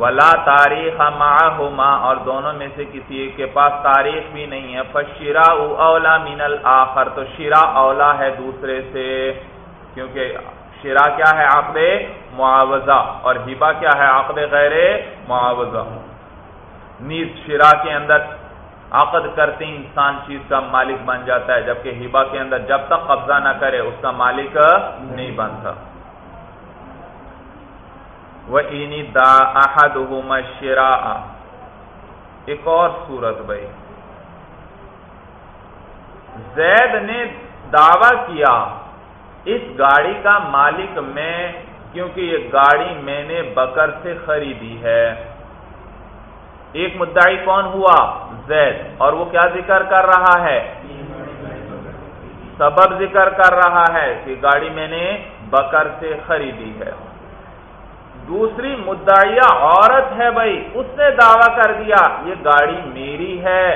ولا تاریخ معہما اور دونوں میں سے کسی ایک کے پاس تاریخ بھی نہیں ہے۔ فشرا اولا من الآخر۔ تو شرا اولا ہے دوسرے سے۔ کیونکہ شرا کیا ہے؟ عقد معاوضہ۔ اور ہبا کیا ہے؟ عقد غیر معاوضہ۔ نیز شرا کے اندر عقد کرتے ہی انسان چیز کا مالک بن جاتا ہے، جبکہ ہبا کے اندر جب تک قبضہ نہ کرے، اس کا مالک نہیں بنتا۔ وہ اینی دا احد شرا ایک اور صورت بھائی۔ زید نے دعوی کیا، اس گاڑی کا مالک میں، کیونکہ یہ گاڑی میں نے بکر سے خریدی ہے۔ ایک مدعی کون ہوا؟ زید. اور وہ کیا ذکر کر رہا ہے؟ سبب ذکر کر رہا ہے کہ گاڑی میں نے بکر سے خریدی ہے۔ دوسری مدعیہ عورت ہے بھائی، اس نے دعویٰ کر دیا، یہ گاڑی میری ہے،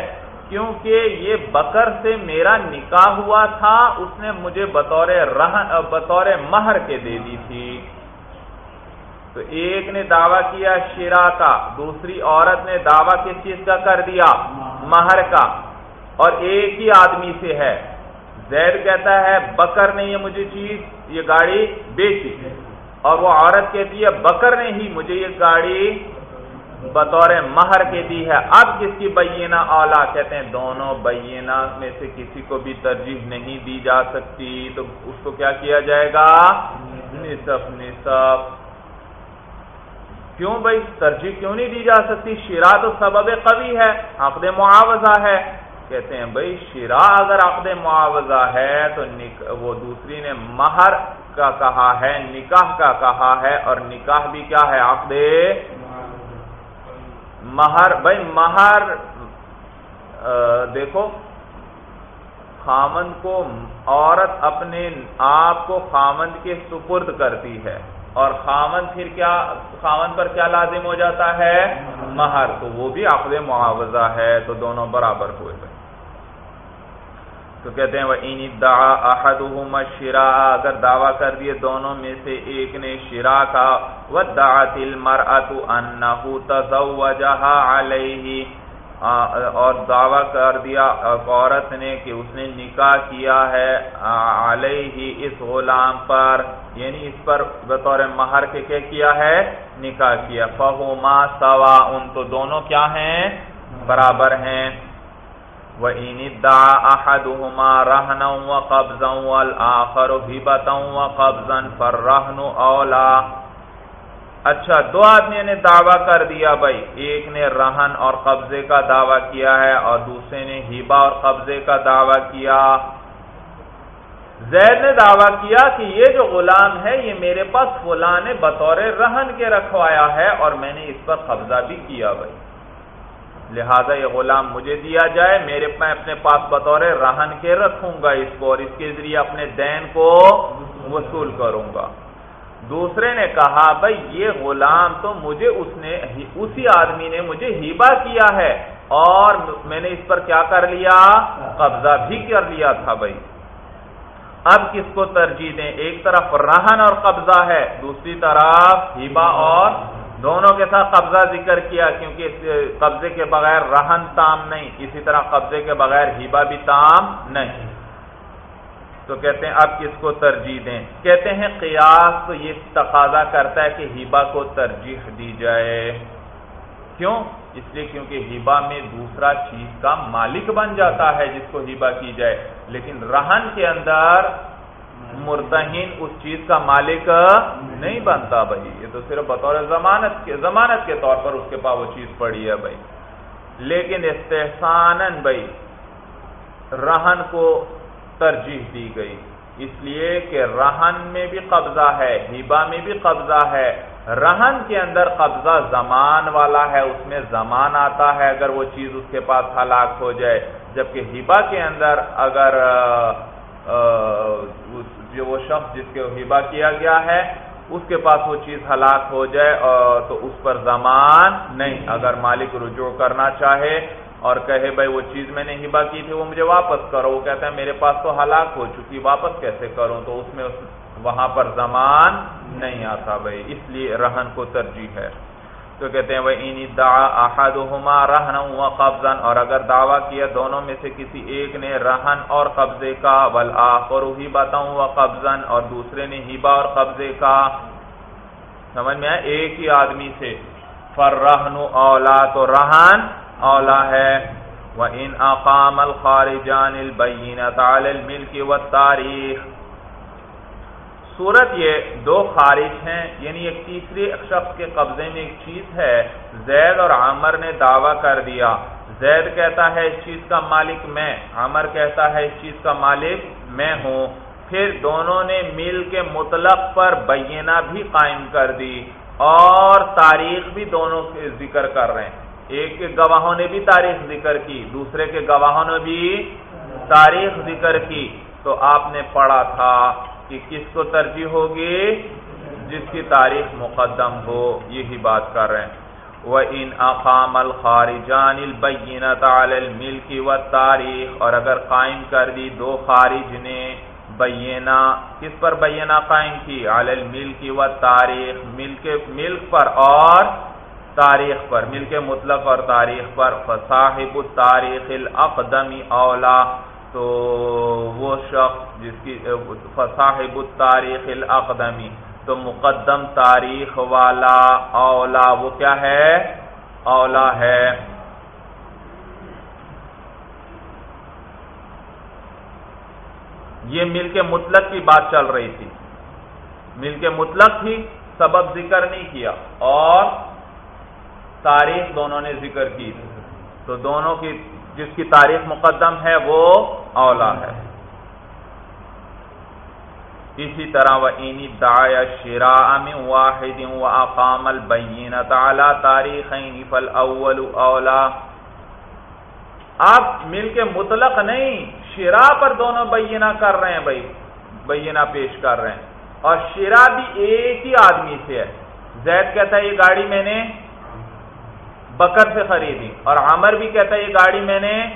کیونکہ یہ بکر سے میرا نکاح ہوا تھا، اس نے مجھے بطور بطور مہر کے دے دی تھی۔ تو ایک نے دعویٰ کیا شیرا کا، دوسری عورت نے دعویٰ کس چیز کا کر دیا؟ مہر کا۔ اور ایک ہی آدمی سے ہے۔ زید کہتا ہے، بکر نے یہ مجھے چیز، یہ گاڑی بیچی۔ اور وہ عورت کہتی ہے، بکر نے ہی مجھے یہ گاڑی بطور مہر کے دی ہے۔ اب کس کی بینہ اولا؟ کہتے ہیں، دونوں بینہ میں سے کسی کو بھی ترجیح نہیں دی جا سکتی۔ تو اس کو کیا کیا جائے گا؟ نصف نصف۔ کیوں بھائی؟ ترجیح کیوں نہیں دی جا سکتی؟ شیرا تو سبب قوی ہے، عقد معاوضہ ہے۔ کہتے ہیں بھائی شیرا اگر عقد معاوضہ ہے تو وہ دوسری نے مہر کا کہا ہے، نکاح کا کہا ہے، اور نکاح بھی کیا ہے؟ عقد مہر۔ بھائی، مہر دیکھو، خامند کو، عورت اپنے آپ کو خامند کے سپرد کرتی ہے۔ اور خامند پھر کیا خامند پر کیا لازم ہو جاتا ہے؟ مہر. تو وہ بھی عقد معاوضہ ہے، تو دونوں برابر ہوئے بھائی تو کہتے ہیں وہ احدہم شرا اگر دعویٰ کر دیے دونوں میں سے ایک نے شرا کا ودعت المرأة انہو تزوجہا علیہ اور دعویٰ کر دیا عورت نے کہ اس نے نکاح کیا ہے علیہ اس غلام پر یعنی اس پر بطور مہر کے کیا کیا ہے؟ نکاح کیا۔ فہما سوا، ان تو دونوں کیا ہیں؟ برابر ہیں۔ وَإِنِ ادَّعَ أَحَدُهُمَا رَهْنًا وَقَبْضًا وَالْآخَرُ هِبَةً وَقَبْضًا فَالرَّهْنُ أَوْلَى اچھا دو آدمی نے دعویٰ کر دیا بھائی۔ ایک نے رہن اور قبضے کا دعویٰ کیا ہے اور دوسرے نے ہیبا اور قبضے کا دعویٰ کیا۔ زید نے دعویٰ کیا کہ یہ جو غلام ہے، یہ میرے پاس فلاں نے بطور رہن کے رکھوایا ہے اور میں نے اس پر قبضہ بھی کیا بھائی۔ لہذا یہ غلام مجھے دیا جائے، میرے میں اپنے پاس بطور رہن کے رکھوں گا۔ اس کو اور اس کے ذریعے اپنے دین کو وصول کروں گا۔ دوسرے نے کہا بھائی یہ غلام تو مجھے اس نے اسی آدمی نے مجھے ہیبا کیا ہے اور میں نے اس پر کیا کر لیا؟ قبضہ بھی کر لیا تھا بھائی اب کس کو ترجیح دیں؟ ایک طرف رہن اور قبضہ ہے، دوسری طرف ہیبا اور دونوں کے ساتھ قبضہ ذکر کیا، کیونکہ قبضے کے بغیر رہن تام نہیں، اسی طرح قبضے کے بغیر ہیبا بھی تام نہیں۔ تو کہتے ہیں، اب کس کو ترجیح دیں؟ کہتے ہیں، قیاس تو یہ تقاضا کرتا ہے کہ ہیبا کو ترجیح دی جائے۔ کیوں؟ اس لیے کیونکہ ہیبا میں دوسرا چیز کا مالک بن جاتا ہے جس کو ہیبا کی جائے۔ لیکن رہن کے اندر مرتہین اس چیز کا مالک نہیں بنتا بھائی۔ یہ تو صرف بطور ضمانت کے ضمانت کے طور پر اس کے پاس وہ چیز پڑی ہے بھائی۔ لیکن استحسان بھائی، رہن کو ترجیح دی گئی۔ اس لیے کہ رہن میں بھی قبضہ ہے ہیبا میں بھی قبضہ ہے۔ رہن کے اندر قبضہ زمان والا ہے، اس میں زمان آتا ہے اگر وہ چیز اس کے پاس ہلاک ہو جائے۔ جبکہ ہیبا کے اندر اگر جو وہ شخص جس کے ہبا کیا گیا ہے، اس کے پاس وہ چیز ہلاک ہو جائے تو اس پر زمان نہیں۔ اگر مالک رجوع کرنا چاہے اور کہے بھائی وہ چیز میں نے ہبا کی تھی، وہ مجھے واپس کرو۔ وہ کہتا ہے میرے پاس تو ہلاک ہو چکی، واپس کیسے کروں؟ تو اس میں وہاں پر زمان نہیں آتا بھائی، اس لیے رہن کو ترجیح ہے۔ تو کہتے ہیں وہ احدہما رہن و قبضن اور اگر دعویٰ کیا دونوں میں سے کسی ایک نے رہن اور قبضے کا، والآخر ہی بتاؤں و قبضن اور دوسرے نے ہیبا اور قبضے کا۔ سمجھ میں ایک ہی آدمی سے۔ فر رہن اولا، تو رہن اولا ہے۔ وہ ان اقام الخارجان البینت علی الملک صورت یہ دو خارج ہیں یعنی ایک تیسری شخص کے قبضے میں ایک چیز ہے۔ زید اور عامر نے دعویٰ کر دیا۔ زید کہتا ہے، اس چیز کا مالک میں۔ عامر کہتا ہے، اس چیز کا مالک میں ہوں۔ پھر دونوں نے مل کے مطلق پر بینہ بھی قائم کر دی۔ اور تاریخ بھی دونوں ذکر کر رہے ہیں۔ ایک کے گواہوں نے بھی تاریخ ذکر کی، دوسرے کے گواہوں نے بھی تاریخ ذکر کی۔ تو آپ نے پڑھا تھا کہ کس کو ترجیح ہوگی؟ جس کی تاریخ مقدم ہو، یہی بات کر رہے ہیں۔ وہ ان اقام الخارجان البینت علی الملک و تاریخ اور اگر قائم کر دی دو خارج نے بینہ کس پر بینہ قائم کی؟ علی الملک و تاریخ ملک ملک پر اور تاریخ پر، ملک مطلق اور تاریخ پر، فصاحب التاریخ الاقدمی اولا، تو وہ شخص جس کی، فصاحب التاریخ الاقدمی تو مقدم تاریخ والا اولا، وہ کیا ہے؟ اولا ہے۔ یہ مل کے مطلق کی بات چل رہی تھی۔ مل کے مطلق تھی سبب ذکر نہیں کیا اور تاریخ دونوں نے ذکر کی تو دونوں کی جس کی تاریخ مقدم ہے وہ اولا ہے۔ اسی طرح وہ اینی دایا شرا واحد و اقام البین تعالی تاریخ فل اول اولا۔ آپ مل کے مطلق نہیں شرا پر دونوں بینہ کر رہے ہیں بھائی، بینہ پیش کر رہے ہیں۔ اور شرا بھی ایک ہی آدمی سے ہے۔ زید کہتا ہے، یہ گاڑی میں نے بکر سے خریدی۔ اور عمر بھی کہتا ہے، یہ گاڑی میں نے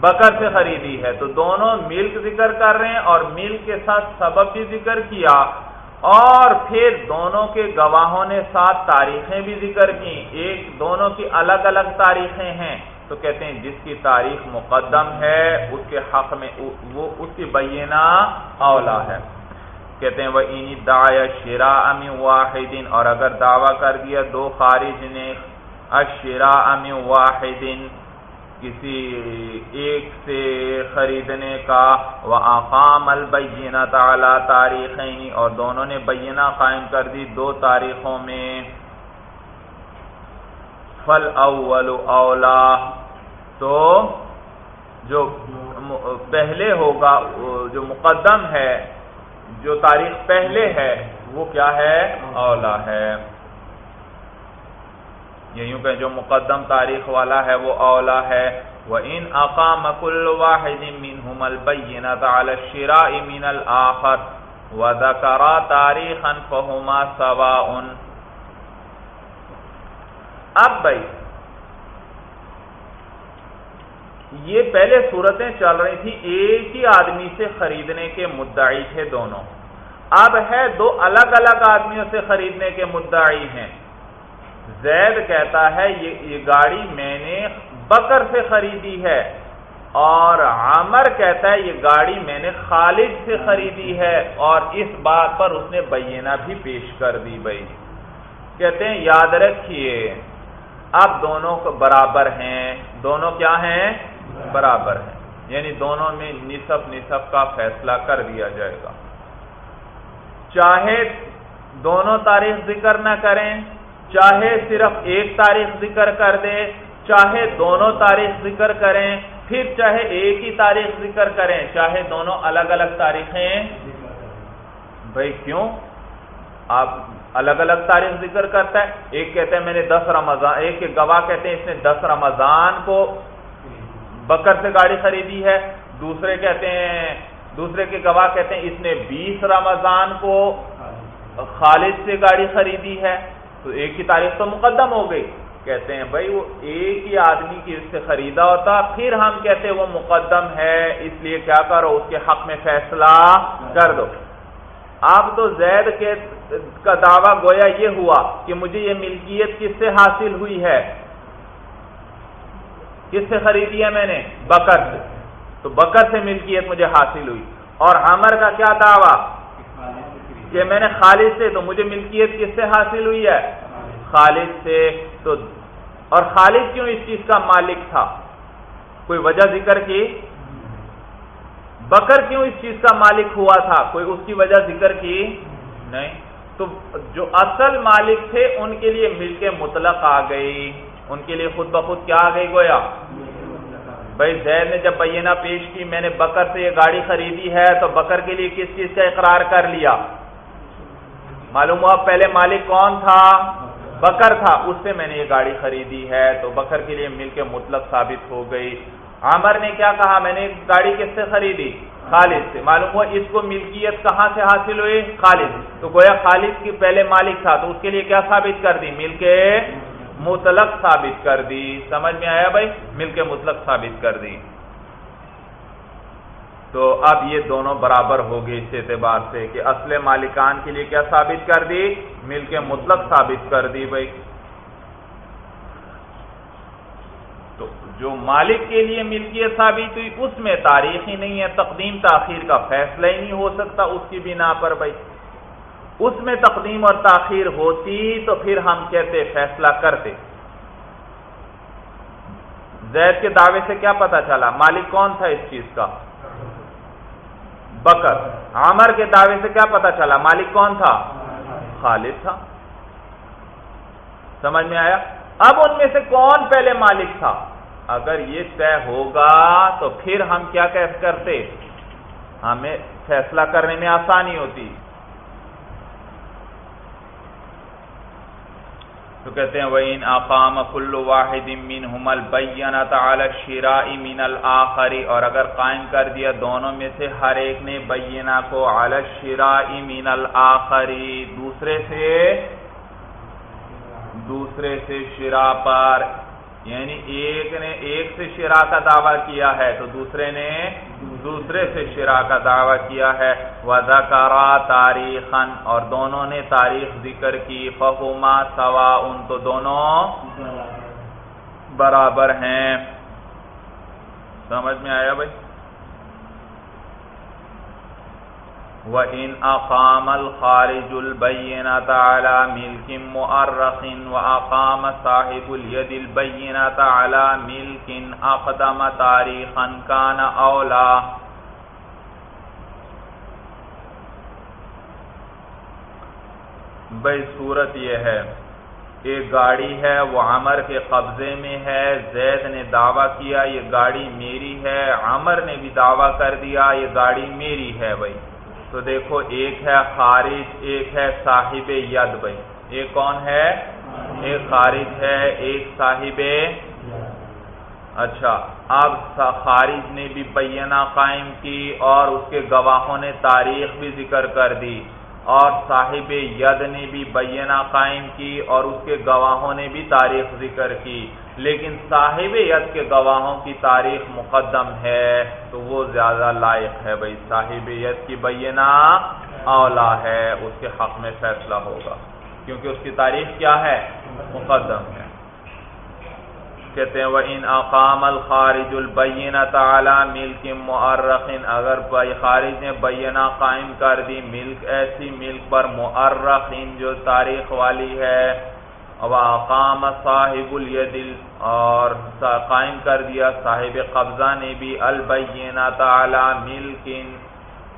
بکر سے خریدی ہے۔ تو دونوں ملک ذکر کر رہے ہیں اور ملک کے ساتھ سبب بھی ذکر کیا۔ اور پھر دونوں کے گواہوں نے سات تاریخیں بھی ذکر کی۔ ایک، دونوں کی الگ الگ تاریخیں ہیں۔ تو کہتے ہیں، جس کی تاریخ مقدم ہے، اس کے حق میں وہ اس کی بینہ اولا ہے۔ کہتے ہیں وہ دعا شرا ام واحدین اور اگر دعویٰ کر دیا دو خارج نے اشرا ام واحدین کسی ایک سے خریدنے کا وہ البینہ تعالی تاریخ اور دونوں نے بینہ قائم کر دی دو تاریخوں میں۔ فل اول اولا تو جو پہلے ہوگا، جو مقدم ہے، جو تاریخ پہلے ہے، وہ کیا ہے؟ اولا ہے۔ یہ یوں کہ جو مقدم تاریخ والا ہے وہ اولا ہے. وہ ان اقام کل واحد منہم البینۃ علی الشراء من الاخر وذکر تاریخا فهما سواء. اب بھائی، یہ پہلے صورتیں چل رہی تھی ایک ہی آدمی سے خریدنے کے مدعی تھے دونوں. اب ہے دو الگ الگ آدمیوں سے خریدنے کے مدعی ہیں. زید کہتا ہے، یہ گاڑی میں نے بکر سے خریدی ہے۔ اور عامر کہتا ہے، یہ گاڑی میں نے خالد سے خریدی ہے۔ اور اس بات پر اس نے بینہ بھی پیش کر دی بھائی۔ کہتے ہیں، یاد رکھیے، اب دونوں کو برابر ہیں۔ دونوں کیا ہیں؟ برابر ہیں۔ یعنی دونوں میں نصف نصف کا فیصلہ کر دیا جائے گا۔ چاہے دونوں تاریخ ذکر نہ کریں چاہے صرف ایک تاریخ ذکر کر دے چاہے دونوں تاریخ ذکر کریں، پھر چاہے ایک ہی تاریخ ذکر کریں، چاہے دونوں الگ الگ تاریخیں۔ بھائی کیوں؟ آپ الگ الگ تاریخ ذکر کرتا ہے۔ ایک کہتے ہیں میں نے دس رمضان، ایک کے گواہ کہتے ہیں اس نے دس رمضان کو بکر سے گاڑی خریدی ہے۔ دوسرے کہتے ہیں، دوسرے کے گواہ کہتے ہیں اس نے بیس رمضان کو خالد سے گاڑی خریدی ہے۔ تو ایک کی تاریخ تو مقدم ہو گئی۔ کہتے ہیں، بھائی، وہ ایک ہی آدمی کی اس سے خریدا ہوتا، پھر ہم کہتے وہ مقدم ہے، اس لیے کیا کرو، اس کے حق میں فیصلہ کر دو۔ اب تو زید کے کا دعویٰ گویا یہ ہوا کہ مجھے یہ ملکیت کس سے حاصل ہوئی ہے؟ کس سے خریدی ہے میں نے؟ بکر سے۔ تو بکر سے ملکیت مجھے حاصل ہوئی۔ اور ہمر کا کیا دعویٰ؟ کہ میں نے خالد سے تو مجھے ملکیت کس سے حاصل ہوئی ہے؟ خالد سے تو اور خالد کیوں اس چیز کا مالک تھا؟ کوئی وجہ ذکر کی؟ بکر کیوں اس چیز کا مالک ہوا تھا؟ کوئی اس کی وجہ ذکر کی؟ نہیں۔ تو جو اصل مالک تھے، ان کے لیے مل کے مطلق آ گئی۔ ان کے لیے خود بخود کیا آ گئی گویا؟ بھائی زید نے جب بینہ پیش کی، میں نے بکر سے یہ گاڑی خریدی ہے، تو بکر کے لیے کس چیز کا اقرار کر لیا؟ معلوم ہوا پہلے مالک کون تھا؟ بکر تھا۔ اس سے میں نے یہ گاڑی خریدی ہے۔ تو بکر کے لیے مل کے مطلق ثابت ہو گئی۔ عامر نے کیا کہا؟ میں نے گاڑی کس سے خریدی؟ خالد سے۔ معلوم ہوا اس کو ملکیت کہاں سے حاصل ہوئی؟ خالد تو گویا خالد کی پہلے مالک تھا۔ تو اس کے لیے کیا ثابت کر دی؟ مل کے مطلق ثابت کر دی۔ سمجھ میں آیا بھائی؟ مل کے مطلق ثابت کر دی۔ تو اب یہ دونوں برابر ہو گئے اس اعتبار سے کہ اصل مالکان کے لیے کیا ثابت کر دی؟ مل کے مطلق ثابت کر دی بھائی۔ تو جو مالک کے لیے ملکیت ثابت ہوئی، اس میں تاریخ ہی نہیں ہے، تقدیم تاخیر کا فیصلہ ہی نہیں ہو سکتا اس کی بنا پر بھائی۔ اس میں تقدیم اور تاخیر ہوتی تو پھر ہم کہتے فیصلہ کرتے۔ زید کے دعوے سے کیا پتا چلا؟ مالک کون تھا اس چیز کا؟ بکر۔ عامر کے دعوے سے کیا پتا چلا؟ مالک کون تھا؟ خالد تھا۔ سمجھ میں آیا؟ اب ان میں سے کون پہلے مالک تھا؟ اگر یہ طے ہوگا تو پھر ہم کیا کرتے؟ ہمیں فیصلہ کرنے میں آسانی ہوتی۔ تو کہتے ہیں وہ ان اقام کل واحد منہم تعالی شراء من الاخری اور اگر قائم کر دیا دونوں میں سے ہر ایک نے بینہ کو علی الشراء من الاخری دوسرے سے دوسرے سے شراء پر یعنی ایک نے ایک سے شرا کا دعویٰ کیا ہے تو دوسرے نے دوسرے سے شرا کا دعویٰ کیا ہے۔ وزکرا تاریخ اور دونوں نے تاریخ ذکر کی۔ فہما سوا ان تو دونوں برابر ہیں۔ سمجھ میں آیا بھائی؟ وَإِنْ أَقَامَ الْخَارِجُ الْبَيِّنَةَ عَلَى مِلْكٍ مُؤَرَّخٍ وَأَقَامَ صَاحِبُ الْيَدِ الْبَيِّنَةَ عَلَى مِلْكٍ أَقْدَمَ تَارِيخًا كَانَ أَوْلَى بھئی صورت یہ ہے، ایک گاڑی ہے، وہ عمر کے قبضے میں ہے، زید نے دعویٰ کیا، یہ گاڑی میری ہے، عمر نے بھی دعویٰ کر دیا، یہ گاڑی میری ہے بھئی تو دیکھو ایک ہے خارج ایک ہے صاحب ید بھائی۔ ایک کون ہے؟ ایک خارج ہے ایک صاحب اچھا اب خارج نے بھی بینہ قائم کی اور اس کے گواہوں نے تاریخ بھی ذکر کر دی۔ اور صاحب ید نے بھی بینہ قائم کی اور اس کے گواہوں نے بھی تاریخ ذکر کی۔ لیکن صاحب ید کے گواہوں کی تاریخ مقدم ہے تو وہ زیادہ لائق ہے بھائی۔ صاحب ید کی بینہ اولا ہے، اس کے حق میں فیصلہ ہوگا۔ کیونکہ اس کی تاریخ کیا ہے؟ مقدم ہے۔ کہتے ہیں وہ ان اقام الخارج البین تعالی ملک مرخن اگر خارج نے بینہ قائم کر دی، ملک ایسی ملک پر مرخن جو تاریخ والی ہے اقام صاحب الیدل اور قائم کر دیا صاحب قبضہ نے بھی البینہ تعالی ملکن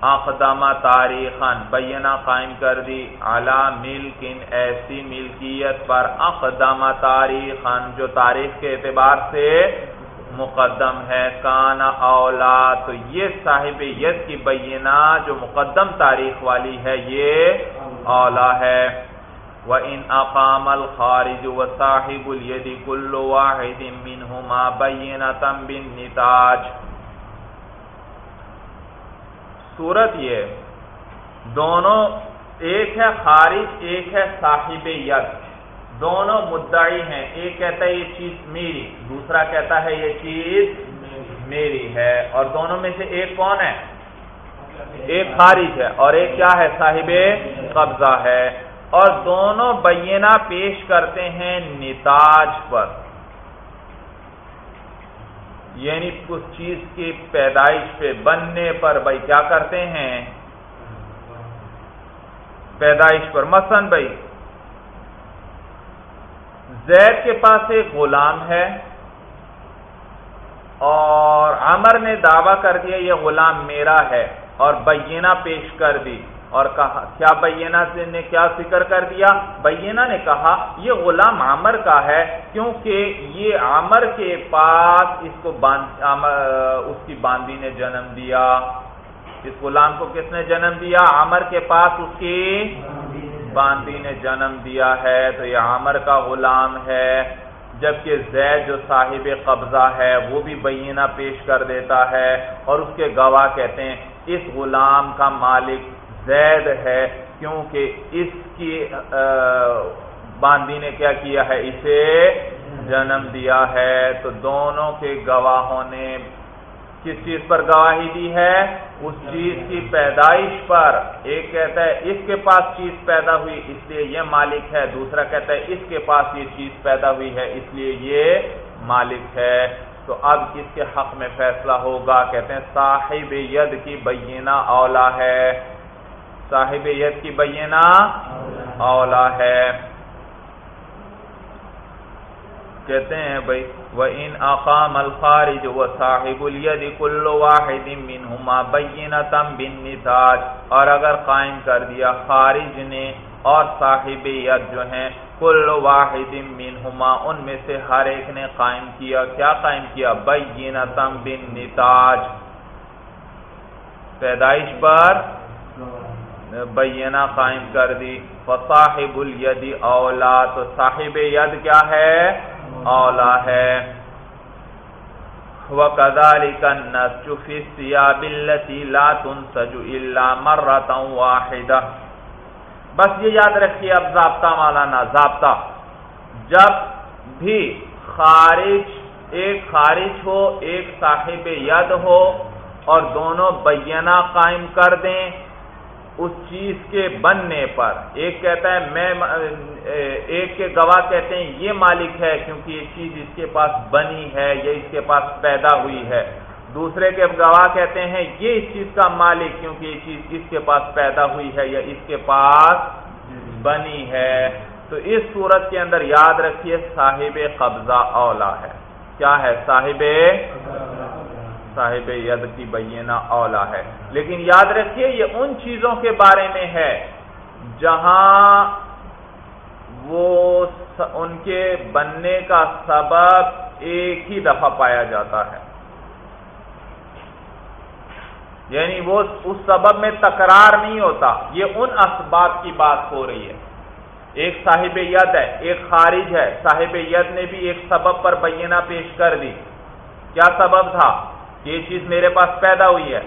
اقدام تاریخن بینہ قائم کر دی اعلی ملکن ایسی ملکیت پر اقدام تاریخن جو تاریخ کے اعتبار سے مقدم ہے۔ کان اولا تو یہ صاحب ید کی بینہ جو مقدم تاریخ والی ہے، یہ اولا ہے۔ وَإِنْ أَقَامَ الْخَارِجُ وَصَاحِبُ الْيَدِ كُلُّ وَاحِدٍ مِّنْهُمَا بَيِّنَةً بِالنِّتَاجِ صورت یہ دونوں ایک ہے خارج، ایک ہے صاحب ید۔ دونوں مدعی ہیں۔ ایک کہتا ہے یہ چیز میری، دوسرا کہتا ہے یہ چیز میری ہے۔ اور دونوں میں سے ایک کون ہے؟ ایک خارج ہے۔ اور ایک کیا ہے؟ صاحب قبضہ ہے۔ اور دونوں بینہ پیش کرتے ہیں نتاج پر۔ یعنی اس چیز کی پیدائش پہ بننے پر بھائی کیا کرتے ہیں؟ پیدائش پر۔ مثلا بھائی، زید کے پاس ایک غلام ہے اور عمر نے دعویٰ کر دیا، یہ غلام میرا ہے اور بینہ پیش کر دی۔ اور کہا، کیا بینہ نے کیا ذکر کر دیا؟ بینہ نے کہا، یہ غلام عامر کا ہے کیونکہ یہ عامر کے پاس اس کو اس کی باندی نے جنم دیا۔ اس غلام کو کس نے جنم دیا؟ عامر کے پاس اس کی باندی نے جنم دیا ہے۔ تو یہ عامر کا غلام ہے۔ جبکہ زید جو صاحب قبضہ ہے، وہ بھی بینہ پیش کر دیتا ہے اور اس کے گواہ کہتے ہیں، اس غلام کا مالک زید ہے کیونکہ اس کی باندی نے کیا کیا ہے؟ اسے جنم دیا ہے۔ تو دونوں کے گواہوں نے کس چیز پر گواہی دی ہے؟ اس چیز کی پیدائش پر۔ ایک کہتا ہے اس کے پاس چیز پیدا ہوئی، اس لیے یہ مالک ہے۔ دوسرا کہتا ہے اس کے پاس یہ چیز پیدا ہوئی ہے، اس لیے یہ مالک ہے۔ تو اب کس کے حق میں فیصلہ ہوگا۔ کہتے ہیں صاحب ید کی بینہ اولا ہے۔ صاحب ید کی بینہ اولا ہے۔ کہتے ہیں بھائی وہ ان اقام الخارج و صاحب الید کل واحد منہما بینتم بن نتاج اور اگر قائم کر دیا خارج نے اور صاحب ید جو ہیں، کل واحد منہما ان میں سے ہر ایک نے قائم کیا کیا قائم کیا؟ بینتم بن نتاج پیدائش پر بینہ قائم کر دی۔ فصاحب الید اولا تو صاحب ید کیا ہے؟ اولا ہے۔ وَكَذَلِكَ النَّسْجُ فِي السِّيَابِ الَّتِي لَا تُنْسَجُ إِلَّا مَرَّةً وَاحِدَةً۔ بس یہ یاد رکھیے اب ضابطہ مولانا، ضابطہ۔ جب بھی خارج، ایک خارج ہو، ایک صاحب ید ہو اور دونوں بینہ قائم کر دیں اس چیز کے بننے پر۔ ایک کہتا ہے، میں، ایک کے گواہ کہتے ہیں، یہ مالک ہے کیونکہ یہ چیز اس کے پاس بنی ہے، یا اس کے پاس پیدا ہوئی ہے۔ دوسرے کے گواہ کہتے ہیں، یہ اس چیز کا مالک کیونکہ یہ چیز اس کے پاس پیدا ہوئی ہے یا اس کے پاس بنی ہے۔ تو اس صورت کے اندر یاد رکھیے، صاحب قبضہ اولا ہے۔ کیا ہے؟ صاحب صاحب ید کی بینہ اولا ہے۔ لیکن یاد رکھیے یہ ان چیزوں کے بارے میں ہے جہاں وہ ان کے بننے کا سبب ایک ہی دفعہ پایا جاتا ہے۔ یعنی وہ اس سبب میں تکرار نہیں ہوتا۔ یہ ان اسباب کی بات ہو رہی ہے۔ ایک صاحب ید ہے، ایک خارج ہے۔ صاحب ید نے بھی ایک سبب پر بینہ پیش کر دی۔ کیا سبب تھا؟ یہ چیز میرے پاس پیدا ہوئی ہے۔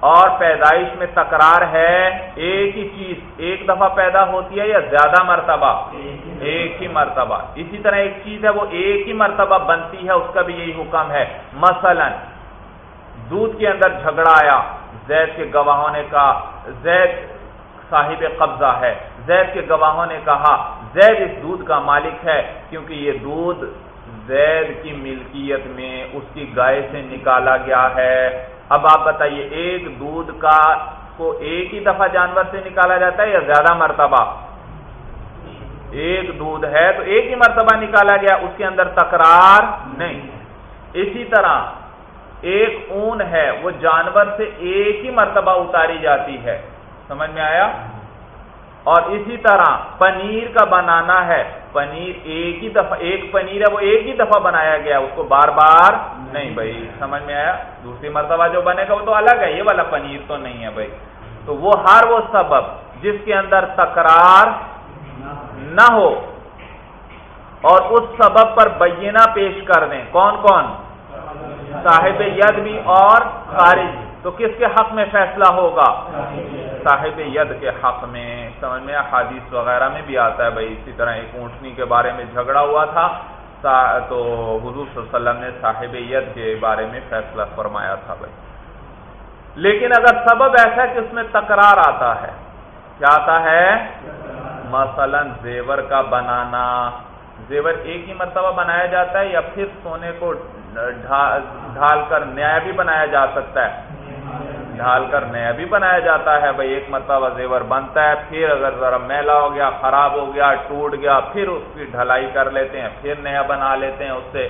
اور پیدائش میں تکرار ہے، ایک ہی چیز، ایک دفعہ پیدا ہوتی ہے یا زیادہ مرتبہ؟ ایک ہی مرتبہ۔ اسی طرح ایک چیز ہے، وہ ایک ہی مرتبہ بنتی ہے، اس کا بھی یہی حکم ہے۔ مثلا، دودھ کے اندر جھگڑا آیا، زید کے گواہوں نے کہا، زید صاحب قبضہ ہے۔ زید کے گواہوں نے کہا، زید اس دودھ کا مالک ہے، کیونکہ یہ دودھ زید کی ملکیت میں اس کی گائے سے نکالا گیا ہے۔ اب آپ بتائیے، ایک دودھ کا کو ایک ہی دفعہ جانور سے نکالا جاتا ہے یا زیادہ مرتبہ؟ ایک دودھ ہے تو ایک ہی مرتبہ نکالا گیا، اس کے اندر تکرار نہیں۔ اسی طرح ایک اون ہے، وہ جانور سے ایک ہی مرتبہ اتاری جاتی ہے۔ سمجھ میں آیا؟ اور اسی طرح پنیر کا بنانا ہے۔ پنیر ایک ہی دفعہ، ایک پنیر ہے، وہ ایک ہی دفعہ بنایا گیا، اس کو بار بار نہیں بھائی، سمجھ میں آیا؟ دوسری مرتبہ جو بنے گا، وہ تو الگ ہے، یہ والا پنیر تو نہیں ہے بھائی۔ تو وہ ہر وہ سبب جس کے اندر تکرار نہ ہو اور اس سبب پر بینہ پیش کر دیں۔ کون کون؟ صاحب ید بھی اور خارج۔ تو کس کے حق میں فیصلہ ہوگا؟ صاحب ید کے حق میں۔ سمجھ میں حادیث وغیرہ میں بھی آتا ہے بھائی، اسی طرح ایک اونٹنی کے بارے میں جھگڑا ہوا تھا۔ تو حضور صلی اللہ علیہ وسلم نے صاحب ید کے بارے میں فیصلہ فرمایا تھا بھائی۔ لیکن اگر سبب ایسا ہے کہ اس میں تکرار آتا ہے، کیا آتا ہے؟ مثلا زیور کا بنانا۔ زیور ایک ہی مرتبہ بنایا جاتا ہے یا پھر سونے کو ڈھال کر نیا بھی بنایا جا سکتا ہے۔ ڈھال کر نیا بھی بنایا جاتا ہے، بھائی ایک مرتبہ زیور بنتا ہے، پھر اگر ذرا میلا ہو گیا، خراب ہو گیا، ٹوٹ گیا، پھر اس کی ڈھلائی کر لیتے ہیں، پھر نیا بنا لیتے ہیں، اس سے۔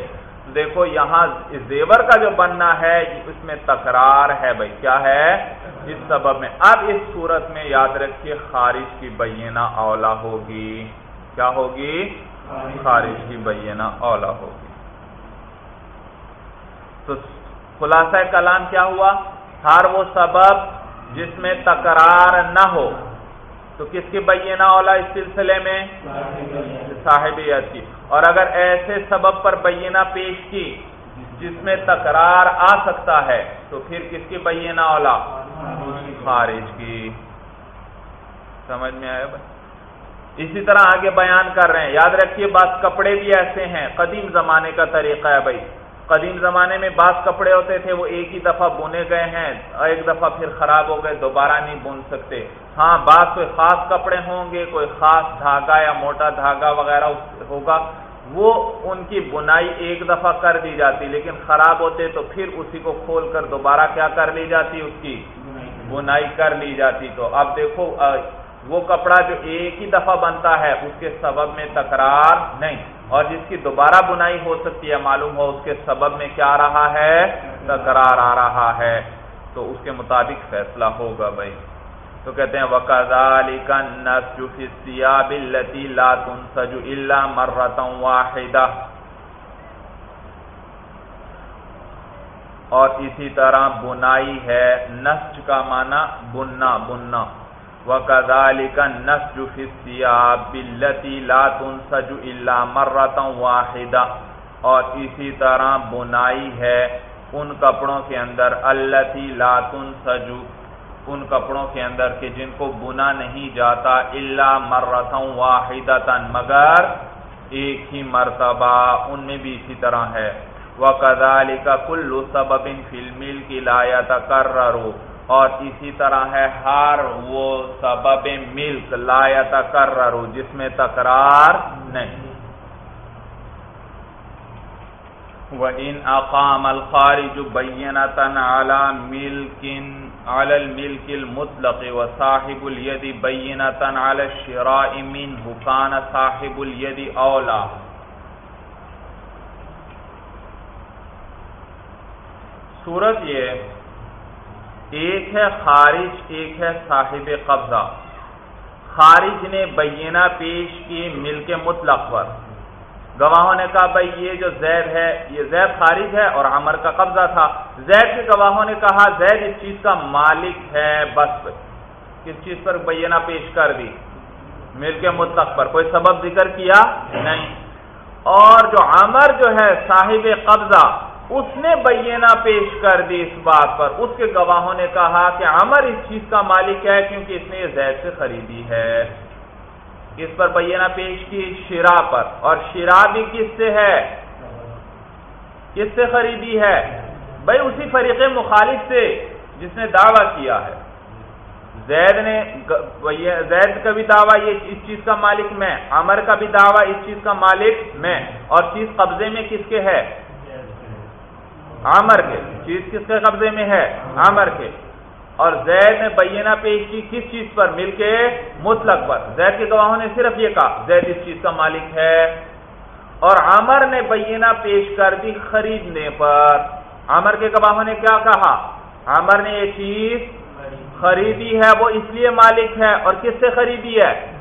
دیکھو، یہاں زیور کا جو بننا ہے، اس میں تکرار ہے، بھائی کیا ہے؟ اس سبب میں۔ اب اس صورت میں یاد رکھیے خارج کی بینہ اولا ہوگی۔ کیا ہوگی؟ خارج کی بینہ اولا ہوگی۔ تو خلاصہ کلام کیا ہوا؟ ہر وہ سبب جس میں تکرار نہ ہو۔ تو کس کی بینہ اولا اس سلسلے میں؟ صاحبیت کی۔ اور اگر ایسے سبب پر بینہ پیش کی جس میں تکرار آ سکتا ہے، تو پھر کس کی بینہ اولا؟ خارج کی۔ سمجھ میں آیا بھائی؟ اسی طرح آگے بیان کر رہے ہیں۔ یاد رکھیے بات کپڑے بھی ایسے ہیں، قدیم زمانے کا طریقہ ہے بھائی۔ قدیم زمانے میں بعض کپڑے ہوتے تھے وہ ایک ہی دفعہ بنے گئے ہیں، ایک دفعہ پھر خراب ہو گئے، دوبارہ نہیں بن سکتے۔ ہاں بعض کوئی خاص کپڑے ہوں گے، کوئی خاص دھاگا یا موٹا دھاگا وغیرہ ہوگا، وہ ان کی بنائی ایک دفعہ کر دی جاتی، لیکن خراب ہوتے تو پھر اسی کو کھول کر دوبارہ کیا کر لی جاتی، اس کی بنائی کر لی جاتی۔ تو اب دیکھو وہ کپڑا جو ایک ہی دفعہ بنتا ہے، اس کے سبب میں تکرار نہیں۔ اور جس کی دوبارہ بنائی ہو سکتی ہے، معلوم ہو اس کے سبب میں کیا رہا ہے؟ تکرار آ رہا ہے۔ تو اس کے مطابق فیصلہ ہوگا بھائی۔ تو کہتے ہیں، وَكَذَلِكَ النَّسْجُ فِي السِّيَابِ الَّتِي لَا وَاحِدَةً۔ اور اسی طرح بنائی ہے، نسج کا معنی بننا بننا۔ وَكَذَلِكَ النَّسْجُ فِي السِّيَابِ الَّتِي لَا تُنْسَجُ إِلَّا مَرَّةً وَاحِدَةً۔ اور اسی طرح بنائی ہے ان کپڑوں کے اندر الَّتِي لَا تُنْسَجُ۔ ان کپڑوں کے اندر کہ جن کو بنا نہیں جاتا اللہ مرتوں واحد مگر ایک ہی مرتبہ ان میں بھی اسی طرح ہے۔ وہ کزال کا کلو سبب فلمل کی لایت کر اور اسی طرح ہے ہر وہ سبب ملک لایت کر جس میں تکرار نہیں۔ وہ ان اقام الخارج بینتن علی ملکن على الملك المطلق، وصاحب اليد بينة على الشراء منه، كان صاحب اليد اولا صورت یہ ایک ہے خارج، ایک ہے صاحب قبضہ۔ خارج نے بینہ پیش کی ملک مطلق پر۔ گواہوں نے کہا، بھائی، یہ جو زید ہے، یہ زید خارج ہے اور عمر کا قبضہ تھا۔ زید کے گواہوں نے کہا، زید اس چیز کا مالک ہے، بس۔ کس چیز پر بینہ پیش کر دی؟ مل کے مطلق پر۔ کوئی سبب ذکر کیا نہیں۔ اور جو عمر جو ہے، صاحب قبضہ اس نے بینہ پیش کر دی اس بات پر۔ اس کے گواہوں نے کہا کہ عمر اس چیز کا مالک ہے کیونکہ اس نے یہ زید سے خریدی ہے۔ کس پر بینہ پیش کی شرا پر۔ اور شرا بھی کس سے ہے؟ کس سے خریدی ہے؟ بھائی اسی فریق مخالف سے جس نے دعویٰ کیا ہے۔ زید نے زید کا بھی دعویٰ یہ اس چیز کا مالک میں امر کا بھی دعویٰ اس چیز کا مالک میں۔ اور چیز قبضے میں کس کے ہے؟ عامر کے۔ چیز کس کے قبضے میں ہے؟ عامر کے۔ اور زید نے بینہ پیش کی کس چیز پر؟ مل کے مطلق پر۔ زید کے گواہوں نے صرف یہ کہا، زید اس چیز کا مالک ہے۔ اور عمر نے بینہ پیش کر دی خریدنے پر۔ عمر کے گواہوں نے کیا کہا؟ عمر نے یہ چیز خریدی ہے، وہ اس لیے مالک ہے۔ اور کس سے خریدی ہے؟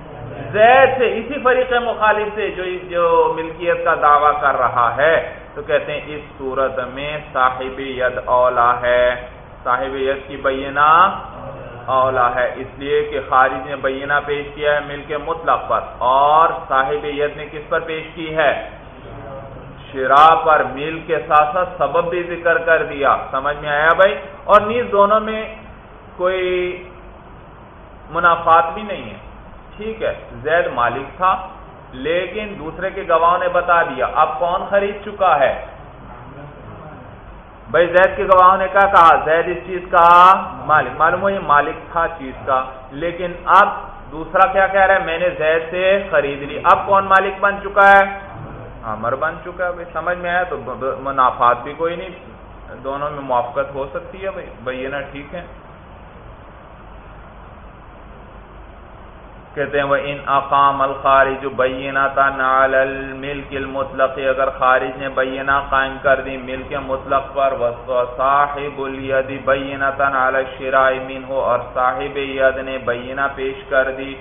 زید سے اسی فریق مخالف سے جو جو ملکیت کا دعویٰ کر رہا ہے، تو کہتے ہیں اس صورت میں صاحب ید اولا ہے۔ صاحب ید کی بینہ اولا ہے، اس لیے کہ خارج نے بینہ پیش کیا ہے مل کے مطلق پر۔ اور صاحب ید نے کس پر پیش کی ہے؟ شرا پر۔ مل کے ساتھ ساتھ سبب بھی ذکر کر دیا۔ سمجھ میں آیا بھائی؟ اور نیز دونوں میں کوئی منافات بھی نہیں ہے۔ ٹھیک ہے، زید مالک تھا، لیکن دوسرے کے گواہوں نے بتا دیا، اب کون خرید چکا ہے؟ بھائی زید کے گواہوں نے کیا کہا؟ زید اس چیز کا، مالک، معلوم ہو یہ مالک تھا چیز کا، لیکن اب دوسرا کیا کہہ رہا ہے؟ میں نے زید سے خرید لی۔ اب کون مالک بن چکا ہے؟ عمر بن چکا ہے، بھائی، سمجھ میں آیا تو منافعات بھی کوئی نہیں، دونوں میں موافقت ہو سکتی ہے، بھائی بھائی، یہ نا ٹھیک ہے۔ کہتے ہیں وہ ان اقام الخارج بینہ نال الملک المطلق، اگر خارج نے بینہ قائم کر دی ملک مطلق پر صاحب الید بینہ نال الشراء منہ اور صاحب ید نے بینہ پیش کر دی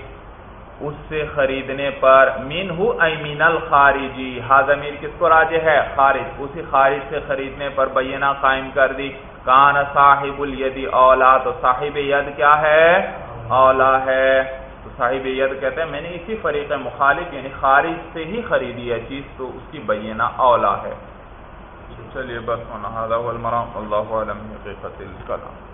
اس سے خریدنے پر من ہو ایمین الخارجی حاضمیر کس کو راجے ہے؟ خارج، اسی خارج سے خریدنے پر بینہ قائم کر دی۔ کان صاحب الید اولا تو صاحب ید کیا ہے؟ اولا ہے۔ صاحب ید کہتے ہیں میں نے اسی فریق مخالف یعنی خارج سے ہی خریدی ہے چیز، تو اس کی بینہ اولا ہے۔ چلیے، بس اللہ علم حقیقت الکلام۔